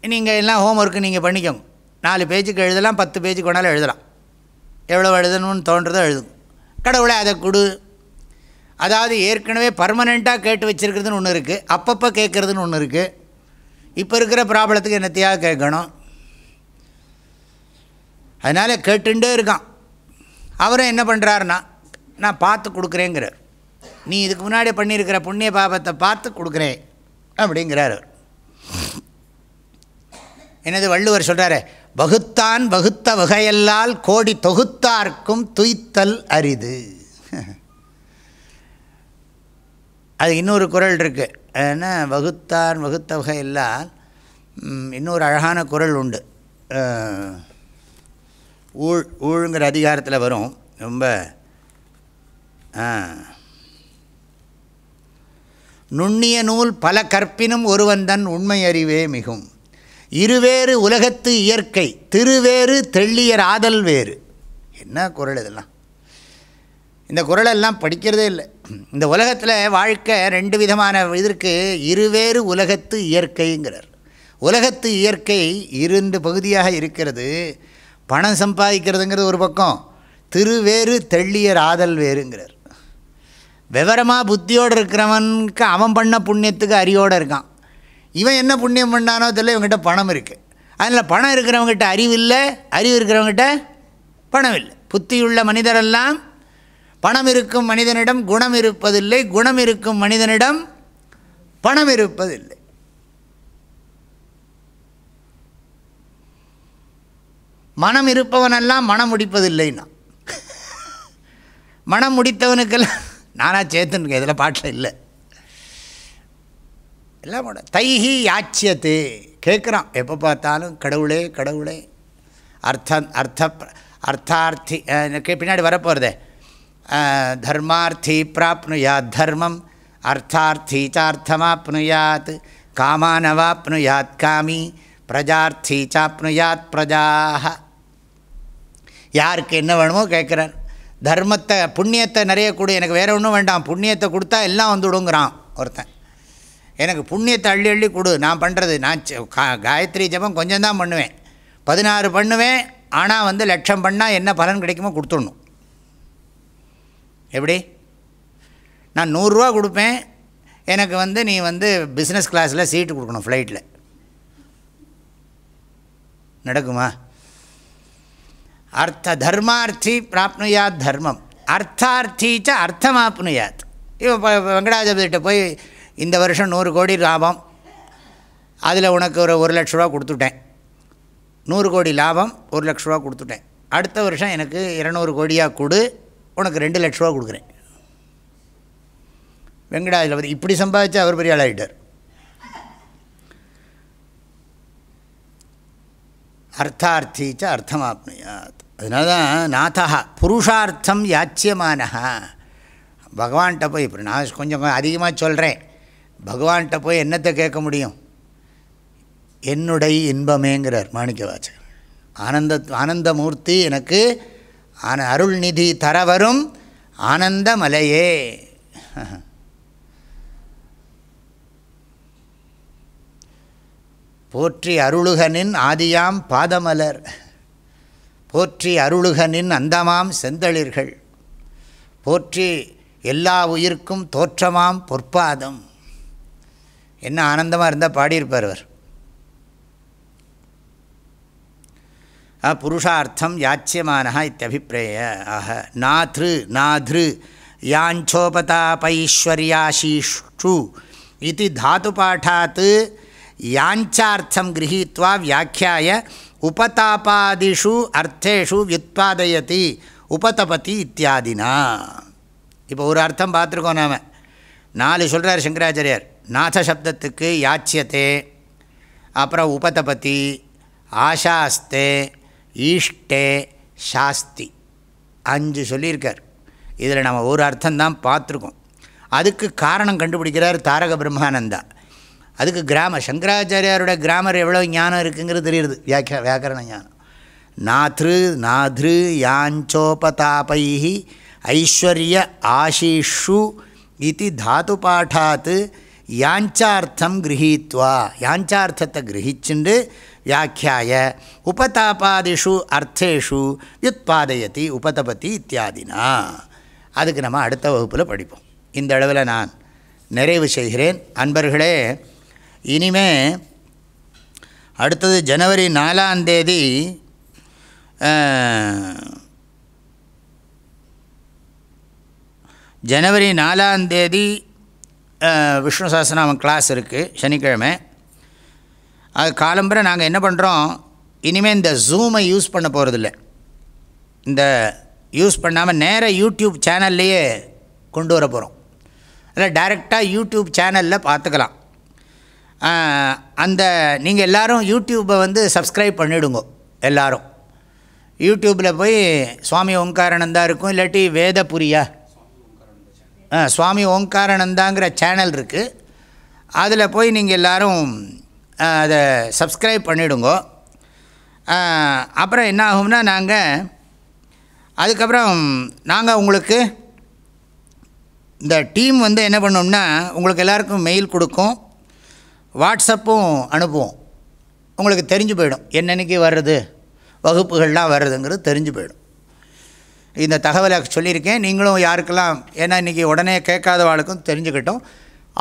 நீங்கள் எல்லாம் ஹோம்ஒர்க்கு நீங்கள் பண்ணிக்கோங்க. நாலு பேஜுக்கு எழுதலாம் பத்து பேஜுக்கு வேணாலும் எழுதலாம். எவ்வளோ எழுதணும்னு தோன்றதோ எழுதும். கடவுளை அதை கொடு. அதாவது ஏற்கனவே பர்மனெண்ட்டாக கேட்டு வச்சுருக்கிறதுன்னு ஒன்று இருக்குது அப்பப்போ கேட்குறதுன்னு ஒன்று இருக்குது இப்போ இருக்கிற ப்ராப்ளத்துக்கு என்னத்தையாக கேட்கணும். அதனால் கேட்டுட்டே இருக்கான். அவரும் என்ன பண்ணுறாருன்னா நான் பார்த்து கொடுக்குறேங்கிறார். நீ இதுக்கு முன்னாடி பண்ணியிருக்கிற புண்ணிய பாபத்தை பார்த்து கொடுக்குறேன் அப்படிங்கிறார் அவர். என்னது வள்ளுவர் சொல்கிறாரு வகுத்தான் வகுத்த வகையல்லால் கோடி தொகுத்தார்க்கும் துய்த்தல் அரிது. அது இன்னொரு குரல் இருக்குது என்ன? வகுத்தான் வகுத்த வகையெல்லாம் இன்னொரு அழகான குரல் உண்டு. ஊழ் ஊழுங்கிற அதிகாரத்தில் வரும். ரொம்ப நுண்ணிய நூல் பல கற்பினும் ஒருவன் தன் உண்மை அறிவே மிகும். இருவேறு உலகத்து இயற்கை திருவேறு தெள்ளியர் ஆதல் வேறு. என்ன குரல் இதெல்லாம்? இந்த குரலெல்லாம் படிக்கிறதே இல்லை. இந்த உலகத்தில் வாழ்க்கை ரெண்டு விதமான இதற்கு இருவேறு உலகத்து இயற்கைங்கிறார். உலகத்து இயற்கை இரண்டு பகுதியாக இருக்கிறது. பணம் சம்பாதிக்கிறதுங்கிறது ஒரு பக்கம். திருவேறு தெள்ளியர் ஆதல் வேறுங்கிறார். விவரமாக புத்தியோடு இருக்கிறவனுக்கு அவன் பண்ண புண்ணியத்துக்கு அறியோடு இருக்கான். இவன் என்ன புண்ணியம் பண்ணானோ தெரியல இவங்ககிட்ட பணம் இருக்குது அதில் பணம் இருக்கிறவங்ககிட்ட அறிவு இல்லை அறிவு இருக்கிறவங்ககிட்ட பணம் இல்லை. புத்தியுள்ள மனிதரெல்லாம் பணம் இருக்கும் மனிதனிடம் குணம் இருப்பதில்லை குணம் இருக்கும் மனிதனிடம் பணம் இருப்பதில்லை. மனம் இருப்பவனெல்லாம் மனம் முடிப்பதில்லைன்னா. மனம் முடித்தவனுக்கெல்லாம் நானாக சேர்த்துன்னு இதில் பாட்டில் இல்லை. எல்லாம் தைஹி யாச்சியத்து கேட்குறான் எப்போ பார்த்தாலும் கடவுளே கடவுளே. அர்த்தம் அர்த்த அர்த்தார்த்தி எனக்கு பின்னாடி வரப்போகிறதே தர்மார்த்தி பிராப்னுயாத் தர்மம் அர்த்தார்த்தி சார்த்தமாப்னுயாத் காமானவாப்னுயாத் காமி பிரஜார்த்தி சாப்னுயாத் பிரஜாக யாருக்கு என்ன வேணுமோ கேட்குறார் தர்மத்தை புண்ணியத்தை நிறைய கொடு எனக்கு வேறு ஒன்றும் வேண்டாம். புண்ணியத்தை கொடுத்தா எல்லாம் வந்துவிடுங்கிறான் ஒருத்தன். எனக்கு புண்ணியத்தை அள்ளி அள்ளி கொடு. நான் பண்ணுறது நான் செ- கா- காயத்ரி ஜபம் கொஞ்சம் தான் பண்ணுவேன். பதினாறு பண்ணுவேன் ஆனால் வந்து லட்சம் பண்ணால் என்ன பலன் கிடைக்குமோ கொடுத்துடணும். எப்படி? நான் நூறுரூவா கொடுப்பேன் எனக்கு வந்து நீ வந்து பிஸ்னஸ் கிளாஸில் சீட்டு கொடுக்கணும் ஃப்ளைட்டில் நடக்குமா? அர்த்த தர்மார்த்தி பிராப்னுயாத் தர்மம். அர்த்தார்த்தி ச அர்த்தமாப்னுயாத் இப்போ வெங்கடாஜபதிட்ட போய் இந்த வருஷம் நூறு கோடி லாபம். அதில் உனக்கு ஒரு ஒரு லட்ச ரூபா கொடுத்துட்டேன். நூறு கோடி லாபம் ஒரு லட்ச ரூபா கொடுத்துட்டேன். அடுத்த வருஷம் எனக்கு இரநூறு கோடியாக கொடு உனக்கு ரெண்டு லட்ச ரூபா கொடுக்குறேன். வெங்கடாஜலபதி இப்படி சம்பாதிச்சு அவர் பெரிய ஆளாகிட்டார் அர்த்தார்த்தீச்ச அர்த்தமாப்னுயாத். அதனால தான் நாதா புருஷார்த்தம் யாச்சியமானஹா. பகவான்கிட்ட போய் இப்போ நான் கொஞ்சம் அதிகமாக சொல்கிறேன் பகவான்கிட்ட போய் என்னத்தை கேட்க முடியும்? என்னுடைய இன்பமேங்கிறார் மாணிக்கவாச்சகர் ஆனந்த ஆனந்தமூர்த்தி எனக்கு ஆன அருள்நிதி தர வரும் ஆனந்தமலையே. போற்றி அருளுகனின் ஆதியாம் பாதமலர். போற்றி அருளுகனின் அந்தமாம் செந்தளிர்கள். போற்றி எல்லா உயிர்க்கும் தோற்றமாம் பொற்பாதம். என்ன ஆனந்தமாக இருந்தால் பாடியிருப்பார் அவர். புருஷார்த்தம் யாச்சியமானா இத்தியபிப்பிரேய. ஆக நாத்ரு நாத்ரு யாஞ்சோபதாபைஸ்வர்யாசீஷு. இது தாத்து பாட்டாத் யாஞ்சார்த்தம் கிரகீத்வா வியாக்கியாய உபதாபாதிஷு அர்த்தேஷு வியுத்பாதயதி உபதபதி இத்தியாதினா. இப்போ ஒரு அர்த்தம் பார்த்துருக்கோம் நாம். நாலு சொல்கிறார் சங்கராச்சாரியார். நாச சப்தத்துக்கு யாச்சியத்தே அப்புறம் உபதபதி ஆஷாஸ்தே ஈஷ்டே சாஸ்தி. அஞ்சு சொல்லியிருக்கார். இதில் நம்ம ஒரு அர்த்தம்தான் பார்த்துருக்கோம். அதுக்கு காரணம் கண்டுபிடிக்கிறார் தாரக பிரம்மானந்தா. அதுக்கு கிராம சங்கராச்சாரியாரோட கிராமர் எவ்வளோ ஞானம் இருக்குங்கிறது தெரியுது வியாக்கிய வியாக்கரண ஞானம். நாத்ரு நாத்ரு யாஞ்சோபதாபை ஐஸ்வர்ய ஆஷீஷு இது தாத்து பாட்டாத் யாஞ்சார்த்தம் கிரகித்வா. யாஞ்சார்த்தத்தை கிரகிச்சுண்டு வியாக்கியாய. உபதாபாதிஷு அர்த்தேஷு யுத்பாதயதி உபதபதி இத்தியாதினா. அதுக்கு நம்ம அடுத்த வகுப்பில் படிப்போம். இந்த அளவில் நான் நிறைவு செய்கிறேன். அன்பர்களே இனிமே அடுத்தது ஜனவரி நாலாம் தேதி ஜனவரி நாலாம் தேதி விஷ்ணு சஹஸ்ரநாமம் கிளாஸ் இருக்குது சனிக்கிழமை. அது காலம்புரை நாங்கள் என்ன பண்ணுறோம் இனிமேல் இந்த ஜூமை யூஸ் பண்ண போகிறதில்ல இந்த யூஸ் பண்ணாமல் நேராக யூடியூப் சேனல்லையே கொண்டு வர போகிறோம் இல்லை டைரெக்டாக யூடியூப் சேனலில் பார்த்துக்கலாம் அந்த நீங்கள் எல்லோரும் யூடியூப்பை வந்து சப்ஸ்கிரைப் பண்ணிவிடுங்க எல்லோரும். யூடியூப்பில் போய் சுவாமி ஓங்காரானந்தா இருக்கும் இல்லாட்டி வேதபுரியா புரியா சுவாமி ஓங்காரானந்தாங்கிற சேனல் இருக்குது அதில் போய் நீங்கள் எல்லோரும் அதை சப்ஸ்கிரைப் பண்ணிவிடுங்கோ அப்புறம் என்ன ஆகும்னா நாங்கள் அதுக்கப்புறம் நாங்கள் உங்களுக்கு இந்த டீம் வந்து என்ன பண்ணோம்னா உங்களுக்கு எல்லாருக்கும் மெயில் கொடுக்கும். வாட்ஸ்அப்பும் அனுப்புவோம். உங்களுக்கு தெரிஞ்சு போயிடும். என்னன்னைக்கு வர்றது? வகுப்புகள்லாம் வர்றதுங்கிறது தெரிஞ்சு போயிடும். இந்த தகவலை சொல்லியிருக்கேன். நீங்களும் யாருக்கெல்லாம் ஏன்னா இன்றைக்கி உடனே கேட்காத வாழ்க்கும் தெரிஞ்சுக்கிட்டோம்.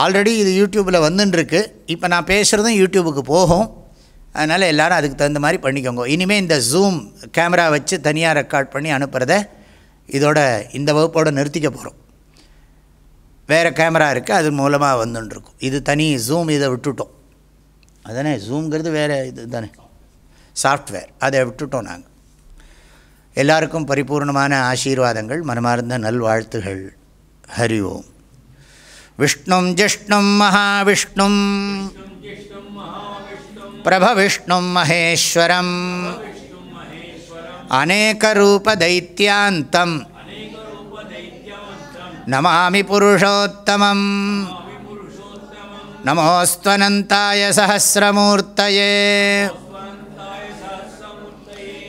ஆல்ரெடி இது யூடியூப்பில் வந்துட்டுருக்கு இப்போ நான் பேசுகிறதும் யூடியூபுக்கு போகும். அதனால் எல்லோரும் அதுக்கு தகுந்த மாதிரி பண்ணிக்கோங்க. இனிமேல் இந்த ஜூம் கேமரா வச்சு தனியாக ரெக்கார்ட் பண்ணி அனுப்புகிறத இதோட இந்த வகுப்போடு நிறுத்திக்க போகிறோம் வேறு கேமரா இருக்குது அது மூலமாக வந்துட்டுருக்கும் இது தனி ஜூம் இதை விட்டுட்டோம். அதானே? ஜூம்ங்கிறது வேறு இது தானே? சாஃப்ட்வேர் அதை விட்டுட்டோம் நாங்கள் எல்லாருக்கும் பரிபூர்ணமான ஆசீர்வாதங்கள் மனமார்ந்த நல்வாழ்த்துகள். ஹரி ஓம். விஷ்ணும் ஜிஷ்ணும் மகாவிஷ்ணும். பிரபவிஷ்ணும் மகேஸ்வரம். அநேகரூபதைத்தியாந்தம் நமாமி புருஷோத்தமம். நமோஸ்வனந்தாய சகசிரமூர்த்தயே